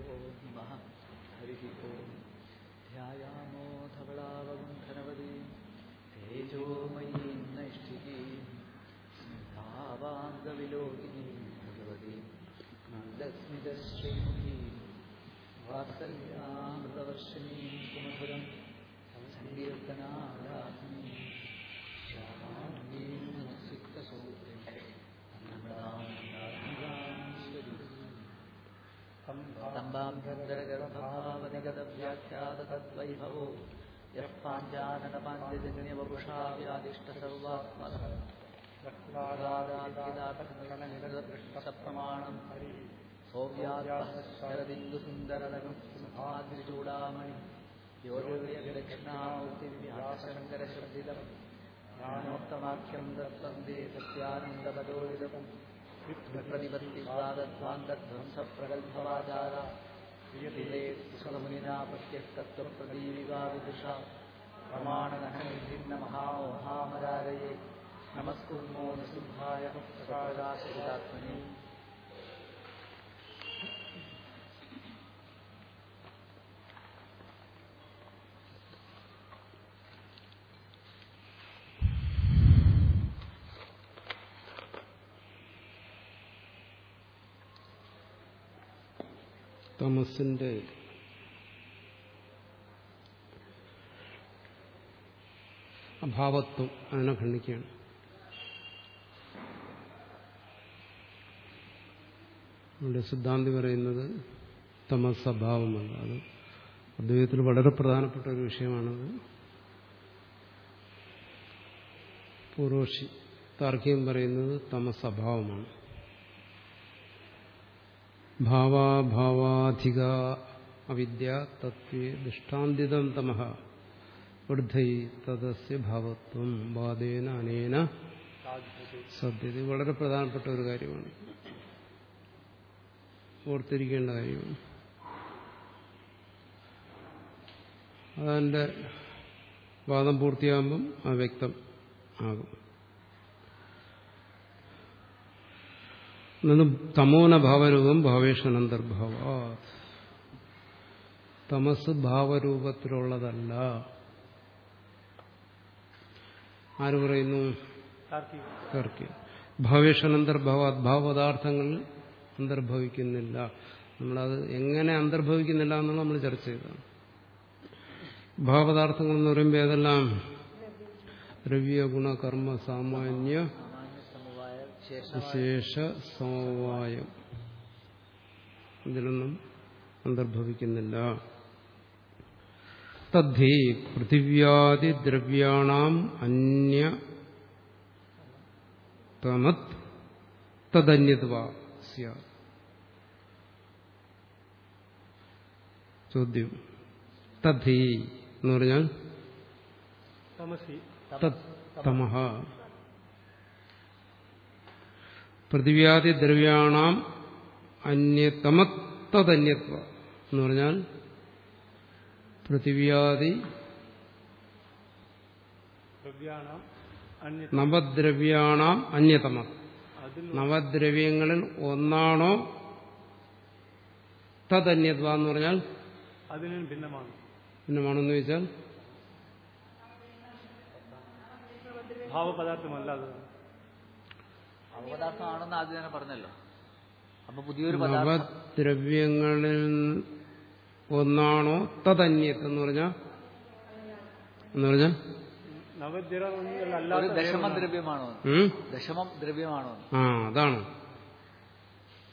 गुरुभ्यो नमः हरिः ओम् ध्यायामो धवलावगुण्ठनवदी तेजोमयीं नैष्ठिकीं स्मितावाङ्गविलोकिनीं भगवती नन्दस्मितश्रीमुखीं वात्सल्यामृतवर्षिणीं कुमधुरं सङ्कीर्तनालासनीं स्तम्भाम्बरगर्भभावनिगतव्याख्याततद्वैभवो यः पाञ्चाननपाञ्चजन्यवपुषा व्यादिष्टसर्वात्मनः प्रमाणम् सौव्यात्मशरदिन्दुसुन्दरलगं सिंहाद्रिचूडामणि योगदक्षिणामूर्तिव्यासशङ्करशब्दिदम् ज्ञानोक्तमाख्यं दत्तन्दे सत्यानन्दपदोदितम् कृप्रतिबन्दिपादध्वान्तध्वंसप्रगल्भवाजाल प्रियदिरे स्वलमुनिना प्रत्यक्तत्वप्रगल्विवा विदुषा प्रमाणनहनिभिन्नमहामहामदादये नमस्कुर्मो नसिंहायः प्रसादाश्रियात्मनि തമസിന്റെ അഭാവത്വം അതിനെ ഖണ്ഡിക്കുകയാണ്. ഇവിടെ സിദ്ധാന്തി പറയുന്നത് തമസ് അഭാവമല്ല അത് അദ്വൈതത്തിൽ വളരെ പ്രധാനപ്പെട്ട ഒരു വിഷയമാണത്. പൂർവക്ഷി താർക്കികം പറയുന്നത് തമസ് അഭാവമാണ്. ഭാവാഭാവാധിക അവിദ്യ തത്വേ ദൃഷ്ടാന്തിതം തമഹ വൃദ്ധൈ തദസ്യ ഭാവത്വം വാദേന അനേന സത്യത വളരെ പ്രധാനപ്പെട്ട ഒരു കാര്യമാണ്। ഓർത്തിരിക്കേണ്ട കാര്യമാണ്। അതെന്റെ വാദം പൂർത്തിയാകുമ്പം ആ വ്യക്തം ആകും തമോന ഭാവരൂപം ഭാവേഷനന്തർഭാവ തമസ് ഭാവരൂപത്തിലുള്ളതല്ല. ആര് പറയുന്നു? ഭാവേഷനന്തർഭാവ ഭാവപദാർത്ഥങ്ങളിൽ അന്തർഭവിക്കുന്നില്ല. നമ്മളത് എങ്ങനെ അന്തർഭവിക്കുന്നില്ല എന്നുള്ള നമ്മൾ ചർച്ച ചെയ്തതാണ്. ഭാവപദാർത്ഥങ്ങൾ എന്ന് പറയുമ്പോൾ ഏതെല്ലാം? ദ്രവ്യ ഗുണ കർമ്മ സാമാന്യ വിശേഷ സമവായം ഇതിലൊന്നും അന്തർഭവിക്കുന്നില്ല. തദ്ധി പൃഥിവ്യാദി ദ്രവ്യാണാം അന്യ തമത് തദന്യത്വ ചോദ്യം. തദ്ധി എന്ന് പറഞ്ഞാൽ തമഹ. പൃഥിവ്യാദി ദ്രവ്യാണാം അന്യതമത്തതന്യത്വ എന്ന് പറഞ്ഞാൽ പൃഥിവ്യാദി നവദ്രവ്യാണാം അന്യതമ. നവദ്രവ്യങ്ങളിൽ ഒന്നാണോ തദന്യത്വ എന്ന് പറഞ്ഞാൽ അതിന് ഭിന്നമാണ്. ഭിന്നമാണെന്ന് ചോദിച്ചാൽ ഭാവപദാർത്ഥമല്ല അത്. അവപദാർത്ഥമാണെന്ന് ആദ്യം തന്നെ പറഞ്ഞല്ലോ. അപ്പൊ പുതിയൊരു നവദ്രവ്യങ്ങളിൽ ഒന്നാണോ തദന്യത് എന്ന് പറഞ്ഞാൽ എന്ന് പറഞ്ഞാൽ ഒരു നവദ്രവ്യമല്ലാത്ത ദശമം ദ്രവ്യമാണോ? ഉം? ദശമം ദ്രവ്യമാണോ? ആ അതാണ്.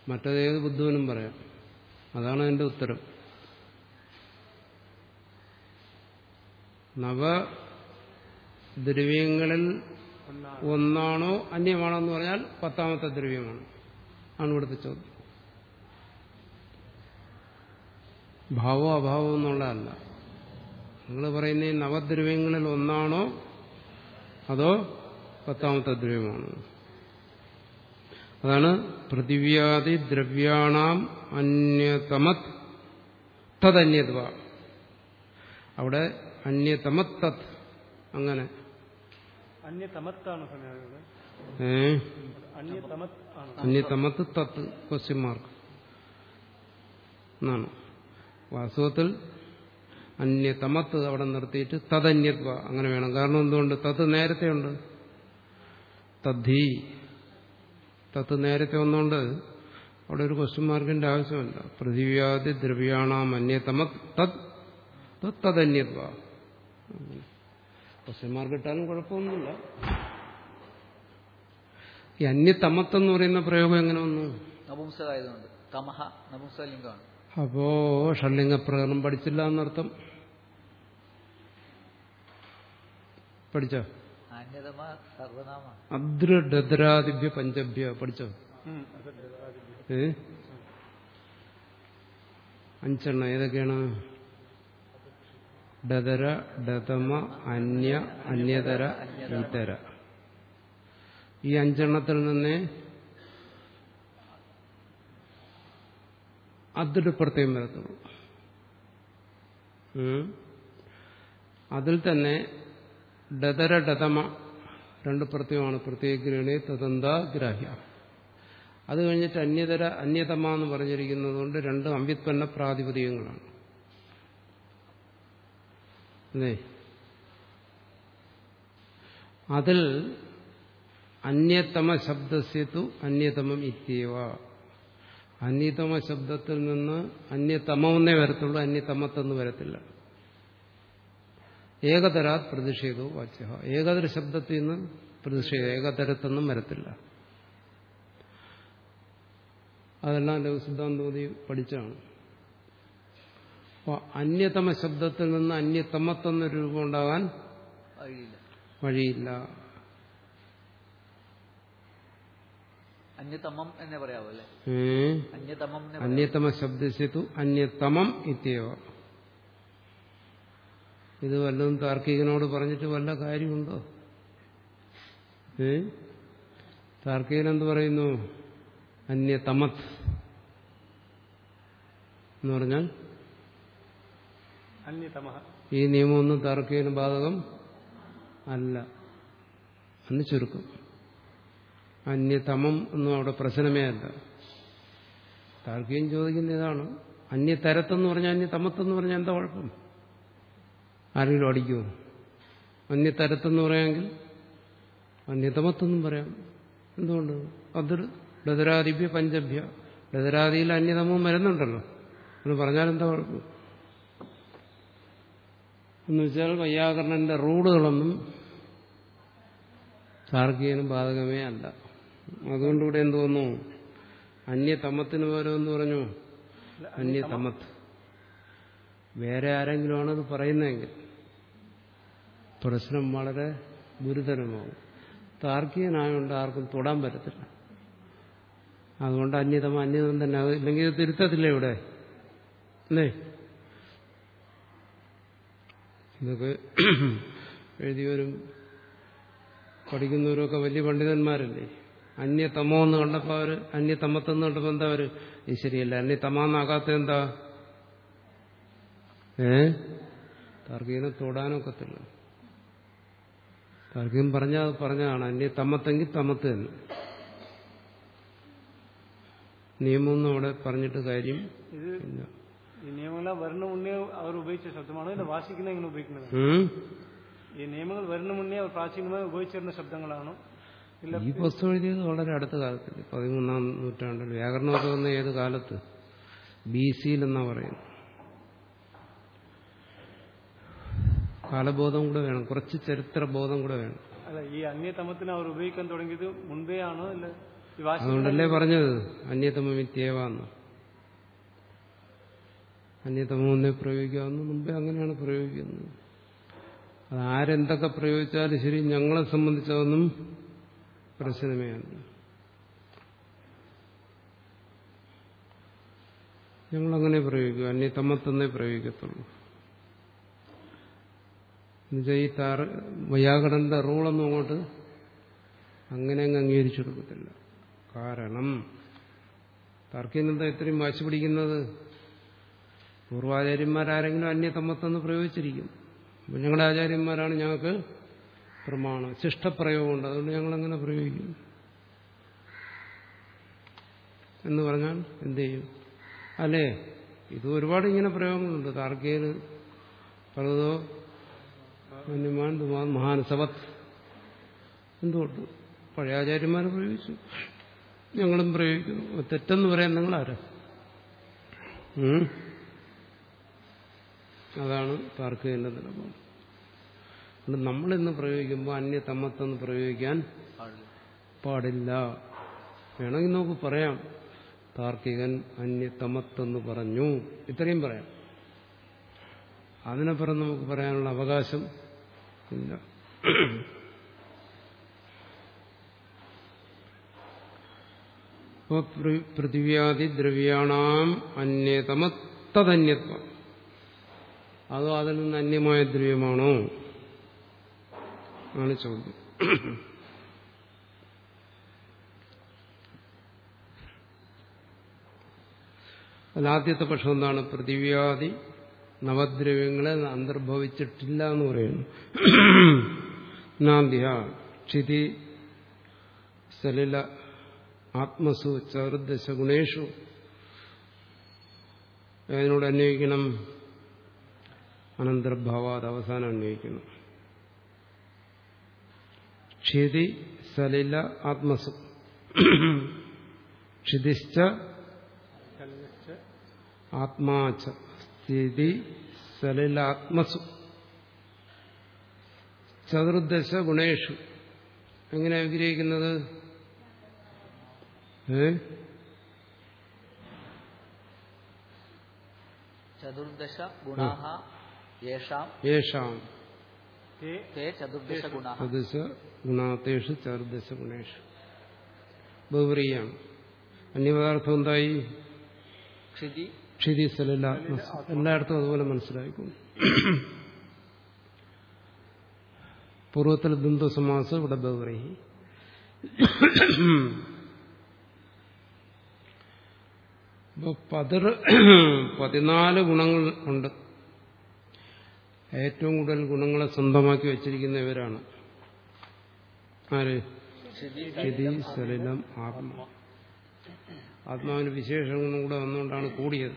മറ്റേത് ബുദ്ധുവിനും പറയാം. അതാണ് എന്റെ ഉത്തരം. നവദ്രവ്യങ്ങളിൽ ഒന്നാണോ അന്യമാണോ എന്ന് പറഞ്ഞാൽ പത്താമത്തെ ദ്രവ്യമാണ്. ആണ് ഇവിടുത്തെ ചോദ്യം. ഭാവോ അഭാവോ എന്നുള്ളതല്ല. നിങ്ങൾ പറയുന്ന നവദ്രവ്യങ്ങളിൽ ഒന്നാണോ അതോ പത്താമത്തെ ദ്രവ്യമാണോ? അതാണ് പൃഥിവ്യാദി ദ്രവ്യാണാം അന്യതമത് തദന്യത്വ അവിടെ അന്യതമത് തത് അങ്ങനെ അന്യതമത്താണ് ഏ? അന്യതമത്ത് തത്ത് ക്വസ്റ്റ്യൻ മാർക്ക് എന്നാണ്. വാസ്തവത്തിൽ അന്യതമത്ത് അവിടെ നിർത്തിയിട്ട് തദന്യത്വ അങ്ങനെ വേണം. കാരണം എന്തുകൊണ്ട്? തത്ത് നേരത്തെ ഉണ്ട് തദ്ധി തത്ത് നേരത്തെ ഒന്നുകൊണ്ട് അവിടെ ഒരു ക്വസ്റ്റ്യൻ മാർക്കിന്റെ ആവശ്യമില്ല. പൃഥിവ്യാദി ദ്രവ്യാണാം അന്യതമത് തത് തത് തദന്യത്വ. ക്വസ്റ്റ്യൻ മാർക്ക് ഇട്ടാലും കുഴപ്പമൊന്നുമില്ല. ഈ അന്യതമത്തെന്ന് പറയുന്ന പ്രയോഗം എങ്ങനെ വന്നു? നപുംസകായതുകൊണ്ട് തമഹ അപ്പോ ഷഡ്ലിംഗ പ്രകടനം പഠിച്ചില്ല എന്നർത്ഥം. പഠിച്ചോ? അദ്രദ്രാദിഭ്യ പഞ്ചഭ്യ പഠിച്ചോ. ഏ? അഞ്ചെണ്ണ ഏതൊക്കെയാണ്? ഡതര ഡതമ അന്യ അന്യതര ഇതര. ഈ അഞ്ചെണ്ണത്തിൽ നിന്നേ അതൊരു പ്രത്യേകം വരത്തുള്ളൂ. അതിൽ തന്നെ ഡതര ഡതമ രണ്ട് പ്രത്യയമാണ് പ്രത്യേകഗ്രഹണി തദന്ത ഗ്രാഹ്യ. അത് കഴിഞ്ഞിട്ട് അന്യതര അന്യതമ എന്ന് പറഞ്ഞിരിക്കുന്നത് കൊണ്ട് രണ്ട് അമ്പ്യുത്പന്ന പ്രാതിപതികങ്ങളാണ് അതിൽ അന്യതമ ശബ്ദസ്യത്തു അന്യതമം ഇത്യവ. അന്യതമ ശബ്ദത്തിൽ നിന്ന് അന്യതമെന്നേ വരത്തുള്ളൂ അന്യതമത്തെന്ന് വരത്തില്ല. ഏകതരാത് പ്രതിഷേധവും വാച്യ ഏകതര ശബ്ദത്തിൽ നിന്ന് പ്രതിഷേധം ഏകതരത്തൊന്നും വരത്തില്ല. അതെല്ലാം ലഘുസിദ്ധാന്തോതി പഠിച്ചാണ് അപ്പോൾ അന്യതമ ശബ്ദത്തിൽ നിന്ന് അന്യതമത്തെന്ന രൂപം ഉണ്ടാകാൻ വഴിയില്ല. അന്യതമം എന്നേ പറയാവൂ അല്ലേ? അന്യതമം ശബ്ദസ്യത്തു അന്യതമം ഇത്യവ ഇത് വല്ലതും താർക്കികനോട് പറഞ്ഞിട്ട് വല്ല കാര്യമുണ്ടോ? ഏ? താർക്കികൻ എന്ത് പറയുന്നു? അന്യതമത് എന്ന് പറഞ്ഞാൽ ഈ നിയമമൊന്നും താർക്കികന് ബാധകം അല്ല. എന്ന് ചുരുക്കം. അന്യതമം ഒന്നും അവിടെ പ്രശ്നമേ അല്ല. താർക്കികം ചോദിക്കുന്ന ഇതാണ്. അന്യതരത്തെന്ന് പറഞ്ഞാൽ അന്യതമത്തെന്ന് പറഞ്ഞാൽ എന്താ കുഴപ്പം? ആരെങ്കിലും അടിക്കുമോ അന്യതരത്തെന്ന് പറയാമെങ്കിൽ അന്യതമത്തെന്നും പറയാം. എന്തുകൊണ്ട്? അതിർ ഡതരാദിഭ്യ പഞ്ചഭ്യ. ഡതരാദിയിൽ അന്യതമവും വരുന്നുണ്ടല്ലോ. എന്ന് പറഞ്ഞാൽ എന്താ കുഴപ്പം? എന്ന് വെച്ചാൽ വൈയാകരണന്റെ റൂളുകളൊന്നും താർക്കികനും ബാധകമേ അല്ല. അതുകൊണ്ട് ഇവിടെ എന്ത് തോന്നുന്നു അന്യതമത്തിന് പകരം എന്ന് പറഞ്ഞു? അന്യതമത്ത്. വേറെ ആരെങ്കിലുമാണ് അത് പറയുന്നതെങ്കിൽ പ്രശ്നം വളരെ ഗുരുതരമാവും. താർക്കികനായതുകൊണ്ട് ആർക്കും തൊടാൻ പറ്റത്തില്ല. അതുകൊണ്ട് അന്യതമ അന്യതം തന്നെ. ഇല്ലെങ്കിൽ തിരുത്തത്തില്ല ഇവിടെ? അല്ലേ? ഇതൊക്കെ എഴുതിയവരും പഠിക്കുന്നവരൊക്കെ വലിയ പണ്ഡിതന്മാരല്ലേ? അന്യതമോ എന്ന് കണ്ടപ്പോൾ അവർ അന്യതമത്തെന്ന് കണ്ടപ്പോൾ എന്താ അവർ? ഈ ശരിയല്ല അന്യതമാന്നാകാത്ത എന്താ? ഏ? താർക്കികനെ തൊടാനൊക്കത്തില്ല. താർക്കികൻ പറഞ്ഞാൽ അത് പറഞ്ഞതാണ് അന്യതമത്തെങ്കിൽ തമത്ത് നിയമം നിയമമൊന്നും അവിടെ പറഞ്ഞിട്ട് കാര്യം ഇല്ല. ഈ നിയമങ്ങൾ വരുന്ന മുന്നേ അവർ ഉപയോഗിച്ച ശബ്ദമാണോ. ഇല്ല വാസിക്കുന്ന ഇങ്ങനെ ഉപയോഗിക്കുന്നത്? ഈ നിയമങ്ങൾ വരുന്ന മുന്നേ അവർ പ്രാചീനമായി ഉപയോഗിച്ചിരുന്ന ശബ്ദങ്ങളാണോ. ഇല്ല ഈ പുസ്തകം എഴുതിയത് വളരെ അടുത്ത കാലത്തിൽ പതിമൂന്നാം നൂറ്റാണ്ടിൽ വ്യാകരണമൊക്കെ വന്ന ഏത് കാലത്ത്? ബി സിയിലെന്നാ പറയുന്നത്. കാലബോധം കൂടെ വേണം. കുറച്ച് ചരിത്ര ബോധം കൂടെ വേണം. അല്ല ഈ അന്യതമത്തിന് അവർ ഉപയോഗിക്കാൻ തുടങ്ങിയത് മുൻപേ ആണോ വാശി അതുകൊണ്ടല്ലേ പറഞ്ഞത്? അന്യതമമിത്യേവാന്ന് അന്യതമൊന്നെ പ്രയോഗിക്കാവുന്നു മുമ്പേ അങ്ങനെയാണ് പ്രയോഗിക്കുന്നത്. അത് ആരെന്തൊക്കെ പ്രയോഗിച്ചാലും ശരി ഞങ്ങളെ സംബന്ധിച്ചതൊന്നും പ്രശ്നമേ അല്ല ഞങ്ങളങ്ങനെ പ്രയോഗിക്കുക അന്യതമത്തെന്നേ പ്രയോഗിക്കത്തുള്ളൂ. ഈ താറ് വയാകടന്റെ റൂളൊന്നും അങ്ങോട്ട് അങ്ങനെ അങ്ങ് അംഗീകരിച്ചു കൊടുക്കത്തില്ല. കാരണം തർക്കീനെന്താ ഇത്രയും വാശി പിടിക്കുന്നത്? പൂർവാചാര്യന്മാരാരെങ്കിലും അന്യതമത്തെന്ന് പ്രയോഗിച്ചിരിക്കും. അപ്പം ഞങ്ങളുടെ ആചാര്യന്മാരാണ് ഞങ്ങൾക്ക് പ്രമാണം ശിഷ്ടപ്രയോഗമുണ്ട് അതുകൊണ്ട് ഞങ്ങളങ്ങനെ പ്രയോഗിക്കും. എന്ന് പറഞ്ഞാൽ എന്ത് ചെയ്യും? അല്ലേ? ഇത് ഒരുപാട് ഇങ്ങനെ പ്രയോഗങ്ങളുണ്ട്. താർക്കികന് പലതോ മന്യമാൻ മഹാൻ സവത് എന്തുകൊണ്ട്? പഴയ ആചാര്യന്മാർ പ്രയോഗിച്ചു. ഞങ്ങളും പ്രയോഗിക്കുന്നു. തെറ്റെന്ന് പറയാൻ നിങ്ങളാരാ? അതാണ് താർക്കികന്റെ നിലപാട്. അതുകൊണ്ട് നമ്മളിന്ന് പ്രയോഗിക്കുമ്പോൾ അന്യതമത്വം പ്രയോഗിക്കാൻ പാടില്ല. വേണമെങ്കിൽ നമുക്ക് പറയാം താർക്കികൻ അന്യതമത്തെന്ന് പറഞ്ഞു. ഇത്രയും പറയാം. അതിനപ്പുറം നമുക്ക് പറയാനുള്ള അവകാശം ഇല്ല. പൃഥിവ്യാദി ദ്രവ്യാണാം അന്യതമത്തതന്യത്വം അതോ അതിൽ നിന്ന് അന്യമായ ദ്രവ്യമാണോ? ആണ് ചോദ്യം. അതിലാദ്യത്തെ പക്ഷം എന്താണ്? പൃഥിവ്യാദി നവദ്രവ്യങ്ങളെ അന്തർഭവിച്ചിട്ടില്ല എന്ന് പറയുന്നു. നാന്തിയ ക്ഷിതി സലില ആത്മസു ചതുർദശ ഗുണേഷു. അതിനോട് അന്വയിക്കണം. അനന്തർഭാവാത് അവസാനം അന്വയിക്കുന്നു ക്ഷിതി സലില ആത്മസു. ക്ഷിതിശ്ച ആത്മാച്ച സ്ഥിതി സലിലാത്മസു ചതുർദശ ഗുണേഷു. എങ്ങനെ വിഗ്രഹിക്കുന്നത് ചതുർദശ ഗുണാഹ ചതുർദശ ഗുണാത്തേഷു ചതുർദശ ഗുണേഷു ബഹുപ്രിയാണ് അന്യപദാർത്ഥം എന്തായി ക്ഷിതി സലിലാത്മസു എല്ലായിടത്തും അതുപോലെ മനസ്സിലായിക്കും പൂർവത്തിൽ സമാസം ഇവിടെ ബഹുപ്രഹി അപ്പൊ പതിർ പതിനാല് ഗുണങ്ങൾ ഉണ്ട്. ഏറ്റവും കൂടുതൽ ഗുണങ്ങളെ സ്വന്തമാക്കി വച്ചിരിക്കുന്ന ഇവരാണ്. ആര്? ശരി സലിലം ആത്മ. ആത്മാവിന് വിശേഷങ്ങളും കൂടെ വന്നുകൊണ്ടാണ് കൂടിയത്.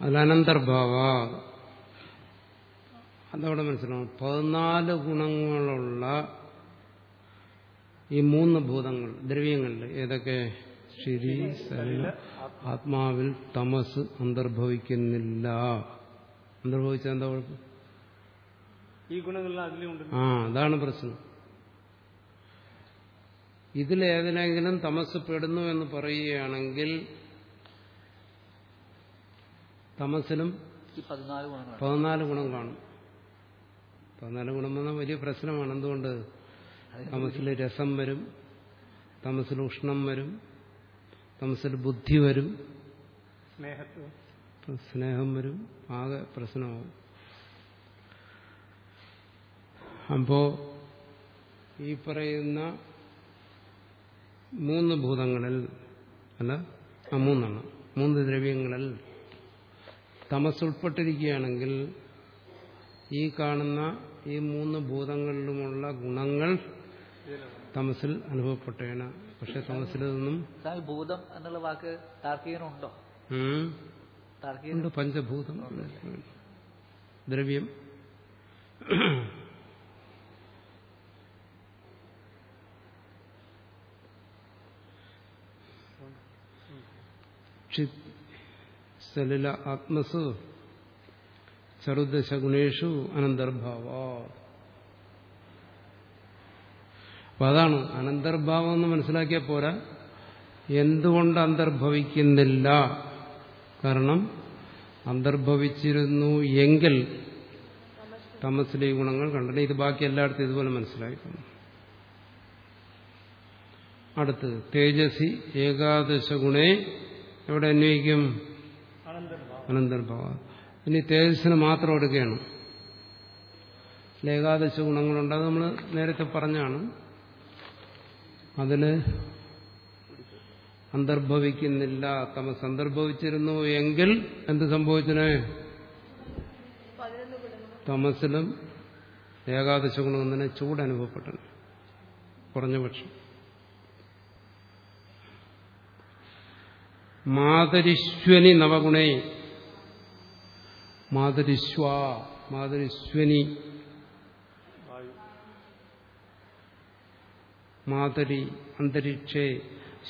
അതിലനന്തർഭാവ. അതവിടെ മനസ്സിലാവും പതിനാല് ഗുണങ്ങളുള്ള ഈ മൂന്ന് ഭൂതങ്ങൾ ദ്രവ്യങ്ങളിൽ ഏതൊക്കെ? ശരി സലില. ആത്മാവിൽ തമസ് അന്തർഭവിക്കുന്നില്ല. അന്തർഭവിച്ച എന്താ കുഴപ്പം? ഈ ഗുണങ്ങളെല്ലാം അതിലുണ്ട് ആ അതാണ് പ്രശ്നം. ഇതിലേതിനെങ്കിലും തമസ് പെടുന്നു എന്ന് പറയുകയാണെങ്കിൽ തമസിലും പതിനാല് ഗുണം കാണും. പതിനാല് ഗുണം വന്നാൽ വലിയ പ്രശ്നമാണ്. എന്തുകൊണ്ട്? തമസിൽ രസം വരും തമസിൽ ഉഷ്ണം വരും തമസിൽ ബുദ്ധി വരും. സ്നേഹം വരും. ആകെ പ്രശ്നമാവും. അപ്പോ ഈ പറയുന്ന മൂന്ന് ഭൂതങ്ങളിൽ അല്ല ആ മൂന്നാണ് മൂന്ന് ദ്രവ്യങ്ങളിൽ തമസ് ഉൾപ്പെട്ടിരിക്കുകയാണെങ്കിൽ ഈ കാണുന്ന ഈ മൂന്ന് ഭൂതങ്ങളിലുമുള്ള ഗുണങ്ങൾ തമസിൽ അനുഭവപ്പെട്ടേണ് പക്ഷെ തമസിൽ നിന്നും ഭൂതം എന്നുള്ള വാക്ക് താർക്കികനുണ്ടോ? ഉണ്ട് പഞ്ചഭൂതം. ദ്രവ്യം. ക്ഷിത് സലില ആത്മസ് ചറുദശ ഗുണേഷു അനന്തർഭാവ. അപ്പൊ അതാണ് അനന്തർഭാവം എന്ന് മനസ്സിലാക്കിയാൽ പോരാ. എന്തുകൊണ്ട് അന്തർഭവിക്കുന്നില്ല? കാരണം അന്തർഭവിച്ചിരുന്നു എങ്കിൽ തമസിലെ ഗുണങ്ങൾ കണ്ടത് ഇത് ബാക്കി എല്ലായിടത്തും ഇതുപോലെ മനസ്സിലായി അടുത്ത് തേജസി ഏകാദശ ഗുണേ എവിടെ അന്വയിക്കും? അനന്തർഭാവം. ഇനി തേജസ്സിന് മാത്രം എടുക്കുകയാണ്. ഏകാദശ ഗുണങ്ങളുണ്ട്. അത് നമ്മൾ നേരത്തെ പറഞ്ഞാണ്. അതിന് അന്തർഭവിക്കുന്നില്ല തമസ് അന്തർഭവിച്ചിരുന്നു എങ്കിൽ എന്ത് സംഭവിച്ചനെ തമസിലും ഏകാദശ ഗുണം തന്നെ ചൂടനുഭവപ്പെട്ടു കുറഞ്ഞ പക്ഷം. മാതരിശ്വനി നവഗുണേ. മാതരിശ്വാ. മാതരിശ്വനി. മാതരി അന്തരീക്ഷേ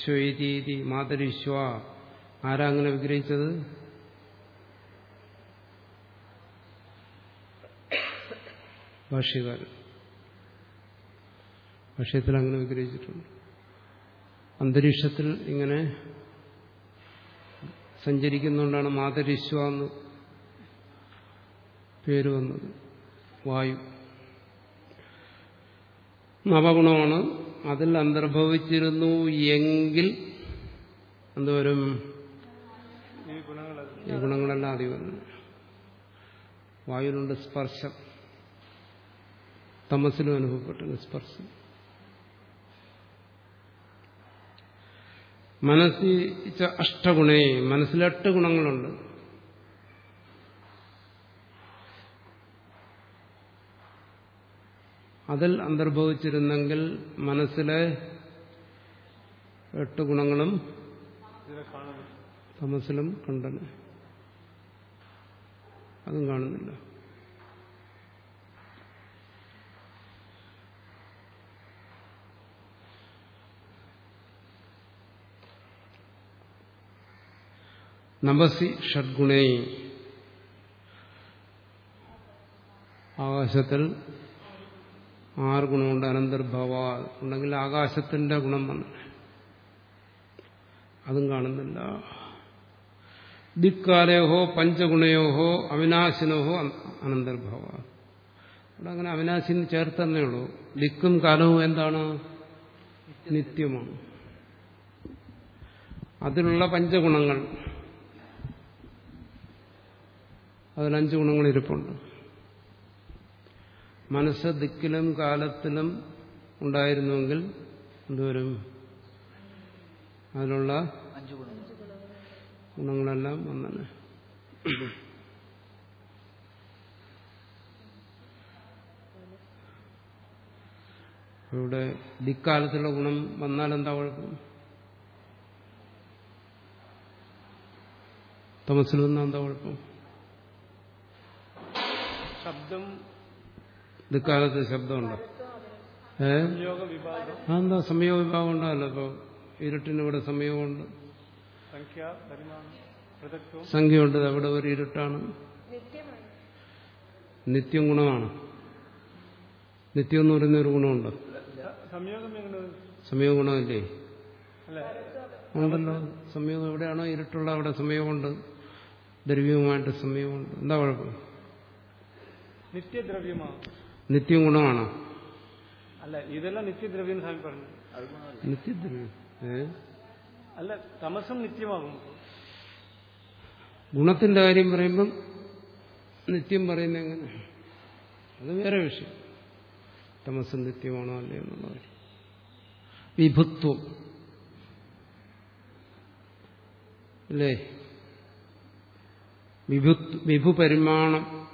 ശ്വേതീതി മാതരിശ്വ ആരാ അങ്ങനെ വിഗ്രഹിച്ചത്? ഭാഷ്യകാരൻ. ഭാഷ്യത്തിൽ അങ്ങനെ വിഗ്രഹിച്ചിട്ടുണ്ട്. അന്തരീക്ഷത്തിൽ ഇങ്ങനെ സഞ്ചരിക്കുന്നുകൊണ്ടാണ് മാതരിശ്വ എന്ന് പേര് വന്നത്. വായു. നവഗുണമാണ് അതിൽ അന്തർഭവിച്ചിരുന്നു എങ്കിൽ എന്തോരും ഈ ഗുണങ്ങളെല്ലാം അതി വന്നു. വായുവിനുണ്ട് സ്പർശം. തമസിലും അനുഭവപ്പെട്ടു സ്പർശം മനസ്സിച്ച അഷ്ടഗുണേ മനസ്സിൽ എട്ട് ഗുണങ്ങളുണ്ട്. അതിൽ അന്തർഭവിച്ചിരുന്നെങ്കിൽ മനസ്സിലെ എട്ട് ഗുണങ്ങളും തമസിലും കണ്ടന്. അതും കാണുന്നില്ല. നമസി ഷഡ്ഗുണേ. ആകാശത്തിൽ ആറ് ഗുണമുണ്ട് അനന്തർഭവ ഉണ്ടെങ്കിൽ ആകാശത്തിന്റെ ഗുണം വന്നു. അതും കാണുന്നില്ല. ദിക്കാലയോഹോ പഞ്ചഗുണയോഹോ അവിനാശിനോഹോ അനന്തർഭവ അവിടെ അങ്ങനെ അവിനാശിന് ചേർത്തന്നേ ഉള്ളൂ. ദിക്കും കാലവും എന്താണ്? നിത്യമാണ്. അതിലുള്ള പഞ്ചഗുണങ്ങൾ. അതിലഞ്ച് ഗുണങ്ങൾ ഇരിപ്പുണ്ട്. മനസ്സ് ദിക്കിലും കാലത്തിലും ഉണ്ടായിരുന്നുവെങ്കിൽ എന്തോരും? അതിലുള്ള ഗുണങ്ങളെല്ലാം വന്നെ ഇവിടെ ദിക്കാലത്തുള്ള ഗുണം വന്നാൽ എന്താ കുഴപ്പം? തമസിൽ വന്നാൽ എന്താ കുഴപ്പം? ശബ്ദം ദിക്കാലത്ത് ശബ്ദമുണ്ടോ? ഏ? എന്താ സംയോഗ വിഭാഗം ഉണ്ടാവല്ലോ ഇപ്പോൾ ഇരുട്ടിന് ഇവിടെ സംയോഗമുണ്ട്. സംഖ്യയുണ്ട്. അവിടെ ഒരു ഇരുട്ടാണ്. നിത്യം ഗുണമാണ്. നിത്യം എന്ന് പറയുന്ന ഒരു ഗുണമുണ്ട്. സംയോഗം ഗുണമില്ലേ? ഉണ്ടല്ലോ. സംയോഗം എവിടെയാണോ ഇരുട്ടുള്ള അവിടെ സംയോഗമുണ്ട്. ദ്രവ്യവുമായിട്ട് സംയോഗമുണ്ട്. എന്താ കുഴപ്പം? നിത്യദ്രവ്യമാണ്? നിത്യം ഗുണമാണോ അല്ല ഇതെല്ലാം നിത്യദ്രവ്യം സ്വാമി പറഞ്ഞു. നിത്യദ്രവ്യം. അല്ല തമസം നിത്യമാകും. ഗുണത്തിന്റെ കാര്യം പറയുമ്പം നിത്യം പറയുന്ന എങ്ങനെ? അത് വേറെ വിഷയം. തമസം നിത്യമാണോ അല്ലേ എന്നുള്ള കാര്യം. വിഭുത്വം. അല്ലേ? വിഭു വിഭു പരിമാണം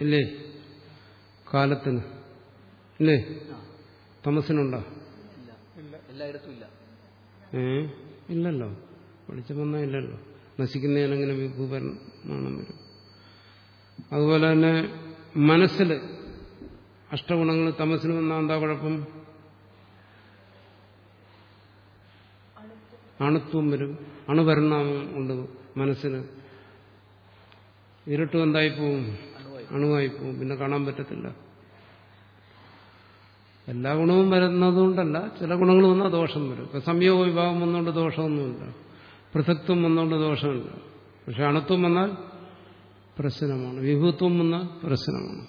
ഇല്ലേ? കാലത്തിന്. ഇല്ലേ? തമസിനുണ്ടോ? ഏ? ഇല്ലല്ലോ. വെളിച്ചം വന്നാൽ ഇല്ലല്ലോ. നശിക്കുന്നതിനെങ്ങനെ വിഭൂപരണം വരും. അതുപോലെ തന്നെ മനസ്സിൽ അഷ്ടഗുണങ്ങൾ തമസിന് വന്നാൽ എന്താ കുഴപ്പം? അണുത്വം വരും. അണുപരിണാമം ഉണ്ട് മനസ്സിന്. ഇരുട്ടും എന്തായി പോവും അണുവായി പോകും. പിന്നെ കാണാൻ പറ്റത്തില്ല. എല്ലാ ഗുണവും വരുന്നതുകൊണ്ടല്ല ചില ഗുണങ്ങൾ വന്നാൽ ദോഷം വരും. ഇപ്പൊ സംയോഗ വിഭാഗം വന്നുകൊണ്ട് ദോഷമൊന്നുമില്ല. പൃഥക്ത്വം വന്നുകൊണ്ട് ദോഷമില്ല. പക്ഷെ അണുത്വം വന്നാൽ പ്രശ്നമാണ്. വിഭുത്വം വന്നാൽ പ്രശ്നമാണ്.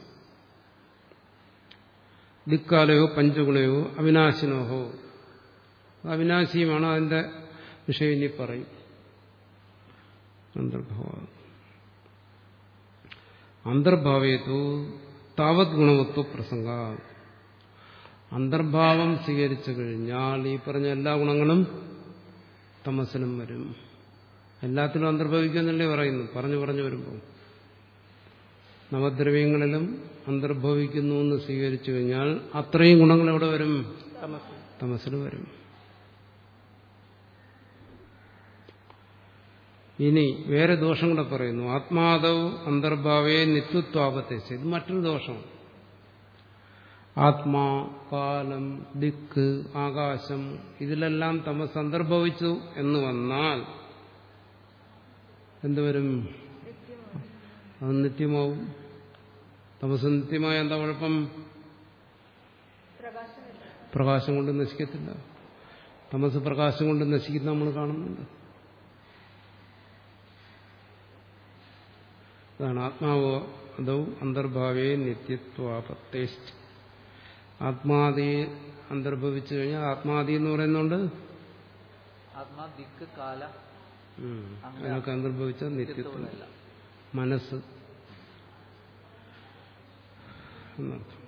ദിക്കാലയോ പഞ്ചഗുണയോ അവിനാശിനോഹോ. അവിനാശിയുമാണ് അതിന്റെ വിഷയം ഇനി പറയും. അന്തർഭാവം. അന്തർഭാവേതു താവത് ഗുണവത്വ പ്രസംഗ. അന്തർഭാവം സ്വീകരിച്ചു കഴിഞ്ഞാൽ ഈ പറഞ്ഞ എല്ലാ ഗുണങ്ങളും തമസിനും വരും. എല്ലാത്തിലും അന്തർഭവിക്കുമെന്നല്ലേ പറയുന്നു. പറഞ്ഞു പറഞ്ഞു വരുമ്പോൾ നവദ്രവ്യങ്ങളിലും അന്തർഭവിക്കുന്നു എന്ന് സ്വീകരിച്ചു കഴിഞ്ഞാൽ അത്രയും ഗുണങ്ങൾ എവിടെ വരും തമസിന് വരും. ഇനി വേറെ ദോഷം കൂടെ പറയുന്നു. ആത്മാദവ് അന്തർഭാവേ നിത്യത്വാപത്തേച്ച് ഇത് മറ്റൊരു ദോഷം. ആത്മാ കാലം ദിക്ക് ആകാശം ഇതിലെല്ലാം തമസ് അന്തർഭവിച്ചു എന്ന് വന്നാൽ എന്തുവരും അത് നിത്യമാവും. തമസ് നിത്യമായ എന്താ കുഴപ്പം? പ്രകാശം കൊണ്ട് നശിക്കത്തില്ല. തമസ് പ്രകാശം കൊണ്ട് നശിക്കുന്ന നമ്മൾ കാണുന്നുണ്ട്. അതാണ് ആത്മാവോ അതോ അന്തർഭാവേ നിത്യത്വാപത്തേസ്റ്റ് ആത്മാദി അന്തർഭവിച്ചു കഴിഞ്ഞാൽ ആത്മാദി എന്ന് പറയുന്നുണ്ട്. അതിനൊക്കെ അന്തർഭവിച്ച നിത്യത്വം. മനസ്സ്. എന്നർത്ഥം.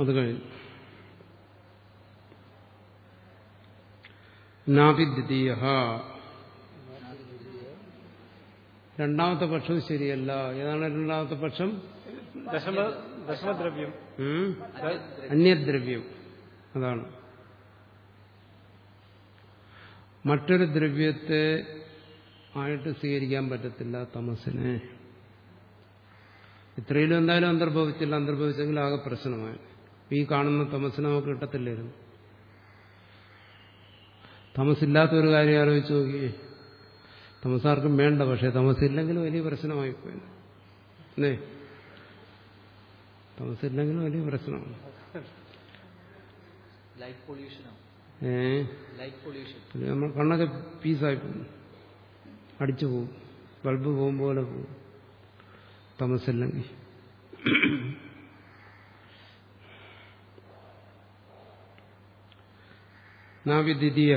അത് കഴിഞ്ഞു. നാഭിദ്വിതീയ രണ്ടാമത്തെ പക്ഷം ശരിയല്ല. ഏതാണ് രണ്ടാമത്തെ പക്ഷം? ദശമ ദശമദ്രവ്യം. അന്യദ്രവ്യം. അതാണ്. മറ്റൊരു ദ്രവ്യത്തെ ആയിട്ട് സ്വീകരിക്കാൻ പറ്റത്തില്ല തമസിനെ. ഇത്രയിലും എന്തായാലും അന്തർഭവിച്ചില്ല. അന്തർഭവിച്ചെങ്കിൽ ആകെ പ്രശ്നമായി. ഈ കാണുന്ന തമസിനെ നമുക്ക് കിട്ടത്തില്ലായിരുന്നു. തമസില്ലാത്ത ഒരു കാര്യം ആലോചിച്ച് നോക്കിയേ. തമസാർക്കും വേണ്ട പക്ഷേ തമസില്ലെങ്കിൽ വലിയ പ്രശ്നമായി പോയി അല്ലേ? തമസില്ലെങ്കിൽ വലിയ പ്രശ്നമാണ്. ഏ? നമ്മൾ കണ്ണൊക്കെ പീസായി പോകും. അടിച്ചു പോകും. ബൾബ് പോകും പോലെ പോകും. തമസില്ലെങ്കിൽ. നാവിദ്വിതീയ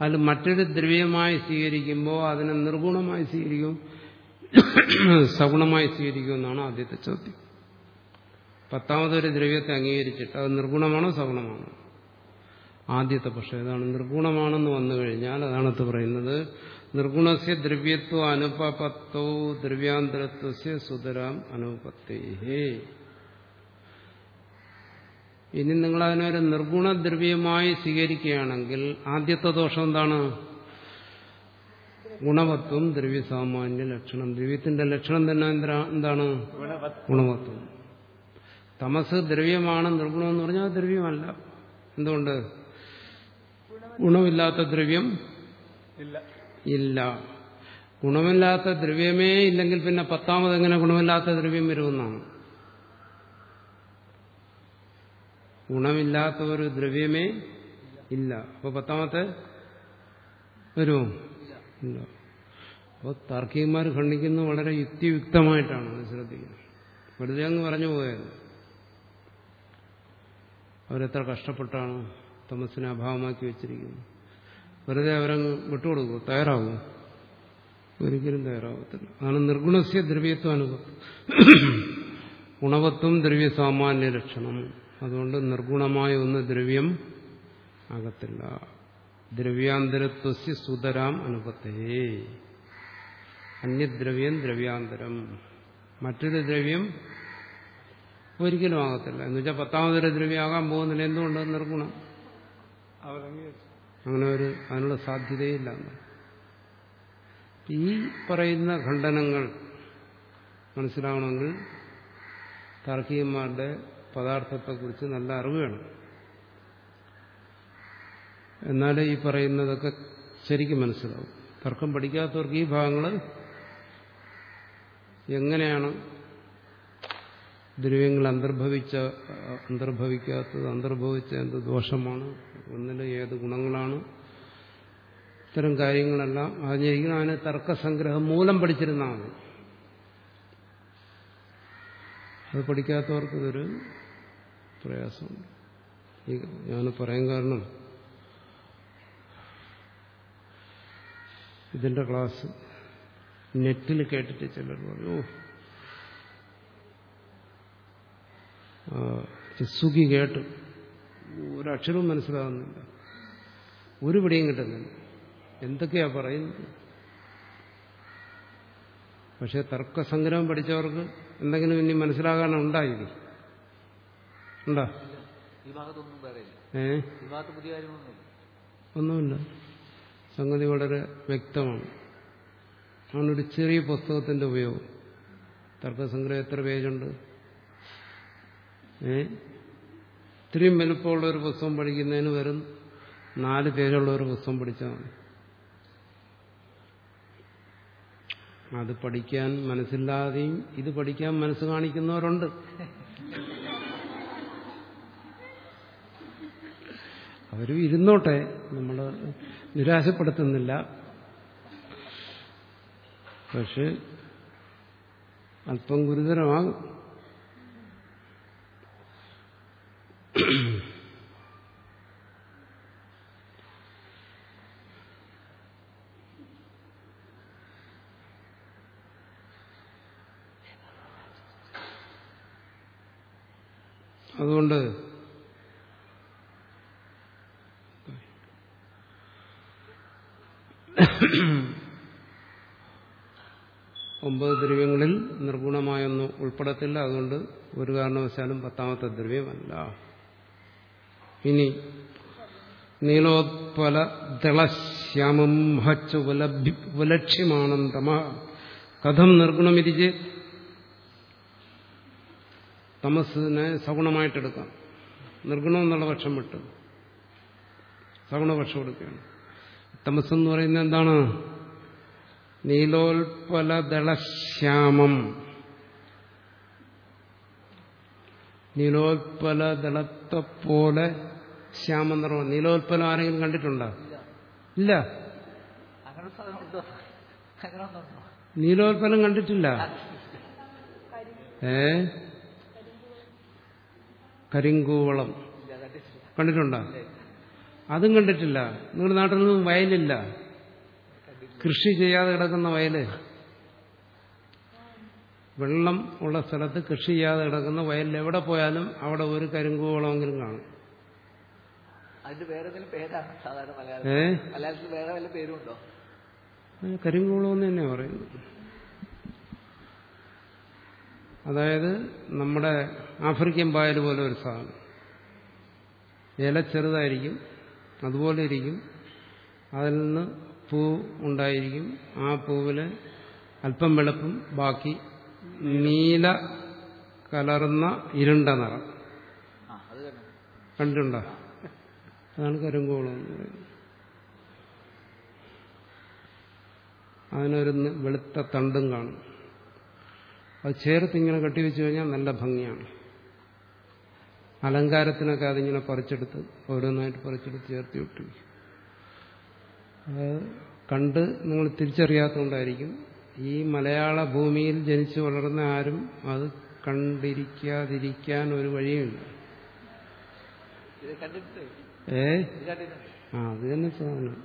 അതിൽ മറ്റൊരു ദ്രവ്യമായി സ്വീകരിക്കുമ്പോൾ അതിനെ നിർഗുണമായി സ്വീകരിക്കും. സഗുണമായി സ്വീകരിക്കും എന്നാണ് ആദ്യത്തെ ചോദ്യം. പത്താമതൊരു ദ്രവ്യത്തെ അംഗീകരിച്ചിട്ട് അത് നിർഗുണമാണോ സഗുണമാണോ? ആദ്യത്തെ പക്ഷേ ഇതാണ്. നിർഗുണമാണെന്ന് വന്നു കഴിഞ്ഞാൽ അതാണത്ത് പറയുന്നത്. നിർഗുണസ്യ ദ്രവ്യത്വ അനുപപത്തോ ദ്രവ്യാന്തരത്വസ്യ സുതരാം അനുപത്തേഹേ. ഇനി നിങ്ങൾ അതിനൊരു ഒരു നിർഗുണദ്രവ്യമായി സ്വീകരിക്കുകയാണെങ്കിൽ ആദ്യത്തെ ദോഷം എന്താണ്? ഗുണവത്വം ദ്രവ്യസാമാന്യ ലക്ഷണം. ദ്രവ്യത്തിന്റെ ലക്ഷണം തന്നെ എന്താണ്? ഗുണവത് ഗുണവത്വം. തമസ് ദ്രവ്യമാണ് നിർഗുണം എന്ന് പറഞ്ഞാൽ ദ്രവ്യമല്ല. എന്തുകൊണ്ട്? ഗുണമില്ലാത്ത ദ്രവ്യം ഇല്ല. ഇല്ല. ഗുണമില്ലാത്ത ദ്രവ്യമേ ഇല്ലെങ്കിൽ പിന്നെ പത്താമത് എങ്ങനെ ഗുണമില്ലാത്ത ദ്രവ്യം വരുമെന്നാണ്. ഗുണമില്ലാത്ത ഒരു ദ്രവ്യമേ ഇല്ല. അപ്പൊ പത്താമത്തെ വരുമോ? ഇല്ല. അപ്പോൾ താർക്കികന്മാർ ഖണ്ഡിക്കുന്നത് വളരെ യുക്തിയുക്തമായിട്ടാണ് അത് ശ്രദ്ധിക്കുന്നത്. വെറുതെ അങ്ങ് പറഞ്ഞു പോയത് അവരെത്ര കഷ്ടപ്പെട്ടാണ് തമസിനെ അഭാവമാക്കി വെച്ചിരിക്കുന്നത്. വെറുതെ അവരങ്ങ് വിട്ടുകൊടുക്കൂ തയ്യാറാവുമോ ഒരിക്കലും തയ്യാറാവത്തില്ല. അതാണ് നിർഗുണസ്യ ദ്രവ്യത്വം അനുഭവം. ഗുണവത്വം ദ്രവ്യ സാമാന്യ ലക്ഷണം അതുകൊണ്ട് നിർഗുണമായ ഒന്ന് ദ്രവ്യം ആകത്തില്ല. ദ്രവ്യാന്തരത്വസ്യ സുതരാം അനുപത്തേ. അന്യദ്രവ്യം ദ്രവ്യാന്തരം. മറ്റൊരു ദ്രവ്യം ഒരിക്കലും ആകത്തില്ല. എന്ന് വെച്ചാൽ പത്താമതൊരു ദ്രവ്യം ആകാൻ പോകുന്നില്ല. എന്തുകൊണ്ട്? നിർഗുണം. അങ്ങനെ ഒരു അതിനുള്ള സാധ്യതയില്ല. ഈ പറയുന്ന ഖണ്ഡനങ്ങൾ മനസ്സിലാവണമെങ്കിൽ താർക്കികന്മാരുടെ പദാർത്ഥത്തെക്കുറിച്ച് നല്ല അറിവ് വേണം എന്നാലേ ഈ പറയുന്നതൊക്കെ ശരിക്കും മനസ്സിലാവും. തർക്കം പഠിക്കാത്തവർക്ക് ഈ ഭാഗങ്ങൾ എങ്ങനെയാണ് ദ്രവ്യങ്ങൾ അന്തർഭവിച്ച അന്തർഭവിക്കാത്തത് അന്തർഭവിച്ച എന്ത് ദോഷമാണ് ഒന്നിൽ ഏത് ഗുണങ്ങളാണ് ഇത്തരം കാര്യങ്ങളെല്ലാം അറിഞ്ഞിരിക്കണം അതിന് തർക്കസംഗ്രഹം മൂലം പഠിച്ചിരുന്നാണ് അത് പഠിക്കാത്തവർക്ക് ഇതൊരു പ്രയാസമുണ്ട്. ഞാൻ പറയാൻ കാരണം ഇതിന്റെ ക്ലാസ് നെറ്റിൽ കേട്ടിട്ട് ചിലർ പറഞ്ഞു "ഓ, ആ, സുഖി കേട്ടു ഒരക്ഷരവും മനസ്സിലാകുന്നില്ല ഒരു പിടിയും കിട്ടുന്നില്ല. എന്തൊക്കെയാ പറയുന്നത്? പക്ഷെ തർക്കസംഗ്രഹം പഠിച്ചവർക്ക് എന്തെങ്കിലും ഇനി മനസ്സിലാകാൻ ഉണ്ടായില്ലേ ഉണ്ടാ? ഏ? ഒന്നുമില്ല. സംഗതി വളരെ വ്യക്തമാണ്. അവനൊരു ചെറിയ പുസ്തകത്തിന്റെ ഉപയോഗം. തർക്കസംഗ്രഹം എത്ര പേജുണ്ട്? ഏ? ഇത്രയും വലുപ്പമുള്ള ഒരു പുസ്തകം പഠിക്കുന്നതിന് വെറും നാല് പേജുള്ള ഒരു പുസ്തകം പഠിച്ചാൽ മതി. അത് പഠിക്കാൻ മനസ്സില്ലാതെയും ഇത് പഠിക്കാൻ മനസ്സ് കാണിക്കുന്നവരുണ്ട്. അവരും ഇരുന്നോട്ടെ. നമ്മൾ നിരാശപ്പെടുത്തുന്നില്ല. പക്ഷെ അല്പം ഗുരുതരമാകും അതുകൊണ്ട് ഒമ്പത് ദ്രവ്യങ്ങളിൽ നിർഗുണമായൊന്നും ഉൾപ്പെടത്തില്ല. അതുകൊണ്ട് ഒരു കാരണവശാലും പത്താമത്തെ ദ്രവ്യമല്ല. ഇനി നീലോത്പല ദളശ്യാമം ഹച്ചു കഥം നിർഗുണമിരിച്ച് തമസ്സിനെ സഗുണമായിട്ടെടുക്കാം. നിർഗുണം എന്നുള്ള പക്ഷം വിട്ട് സഗുണപക്ഷം എടുക്കുകയാണ് തമസ് എന്ന് പറയുന്നത് എന്താണ്? നീലോത്പലദളശ്യാമം നീലോത്പലദളത്തെ പോലെ ശ്യാമം നിറം നീലോത്പലം ആരെങ്കിലും കണ്ടിട്ടുണ്ടോ? ഇല്ല. നീലോത്പലം കണ്ടിട്ടില്ല. ഏ? കരിങ്കൂവളം. കണ്ടിട്ടുണ്ടോ? അതും കണ്ടിട്ടില്ല. നിങ്ങളുടെ നാട്ടിൽ നിന്നും വയലില്ല. കൃഷി ചെയ്യാതെ കിടക്കുന്ന വയൽ. വെള്ളം ഉള്ള സ്ഥലത്ത് കൃഷി ചെയ്യാതെ കിടക്കുന്ന വയലിൽ എവിടെ പോയാലും അവിടെ ഒരു കരിങ്കുവളമെങ്കിലും കാണും. കരിങ്കുവളം എന്ന് തന്നെ പറയുന്നു അതായത് നമ്മുടെ ആഫ്രിക്കൻ പായൽ പോലെ ഒരു സാധനം. ഇല ചെറുതായിരിക്കും അതുപോലെ ഇരിക്കും. അതിൽ നിന്ന് പൂ ഉണ്ടായിരിക്കും. ആ പൂവിൽ അല്പം വെളുപ്പും ബാക്കി നീല കലർന്ന ഇരുണ്ട നിറം. ആ അത് കണ്ടു കണ്ടിട്ടുണ്ടോ? അതാണ് കരിങ്കോളം എന്ന് പറയുന്നത്. അതിനൊരു വെളുത്ത തണ്ടും കാണും. അത് ചേർത്ത് ഇങ്ങനെ കെട്ടിവെച്ച് കഴിഞ്ഞാൽ നല്ല ഭംഗിയാണ്. അലങ്കാരത്തിനൊക്കെ അതിങ്ങനെ പറിച്ചെടുത്ത് ഓരോന്നായിട്ട് പറിച്ചെടുത്ത് ചേർത്ത് വിട്ടു അത് കണ്ട് നിങ്ങൾ തിരിച്ചറിയാത്തതുകൊണ്ടായിരിക്കും. ഈ മലയാള ഭൂമിയിൽ ജനിച്ചു വളർന്ന ആരും അത് കണ്ടിരിക്കാതിരിക്കാൻ ഒരു വഴിയുണ്ട് ഏ? ആ അത് തന്നെ സാധനം.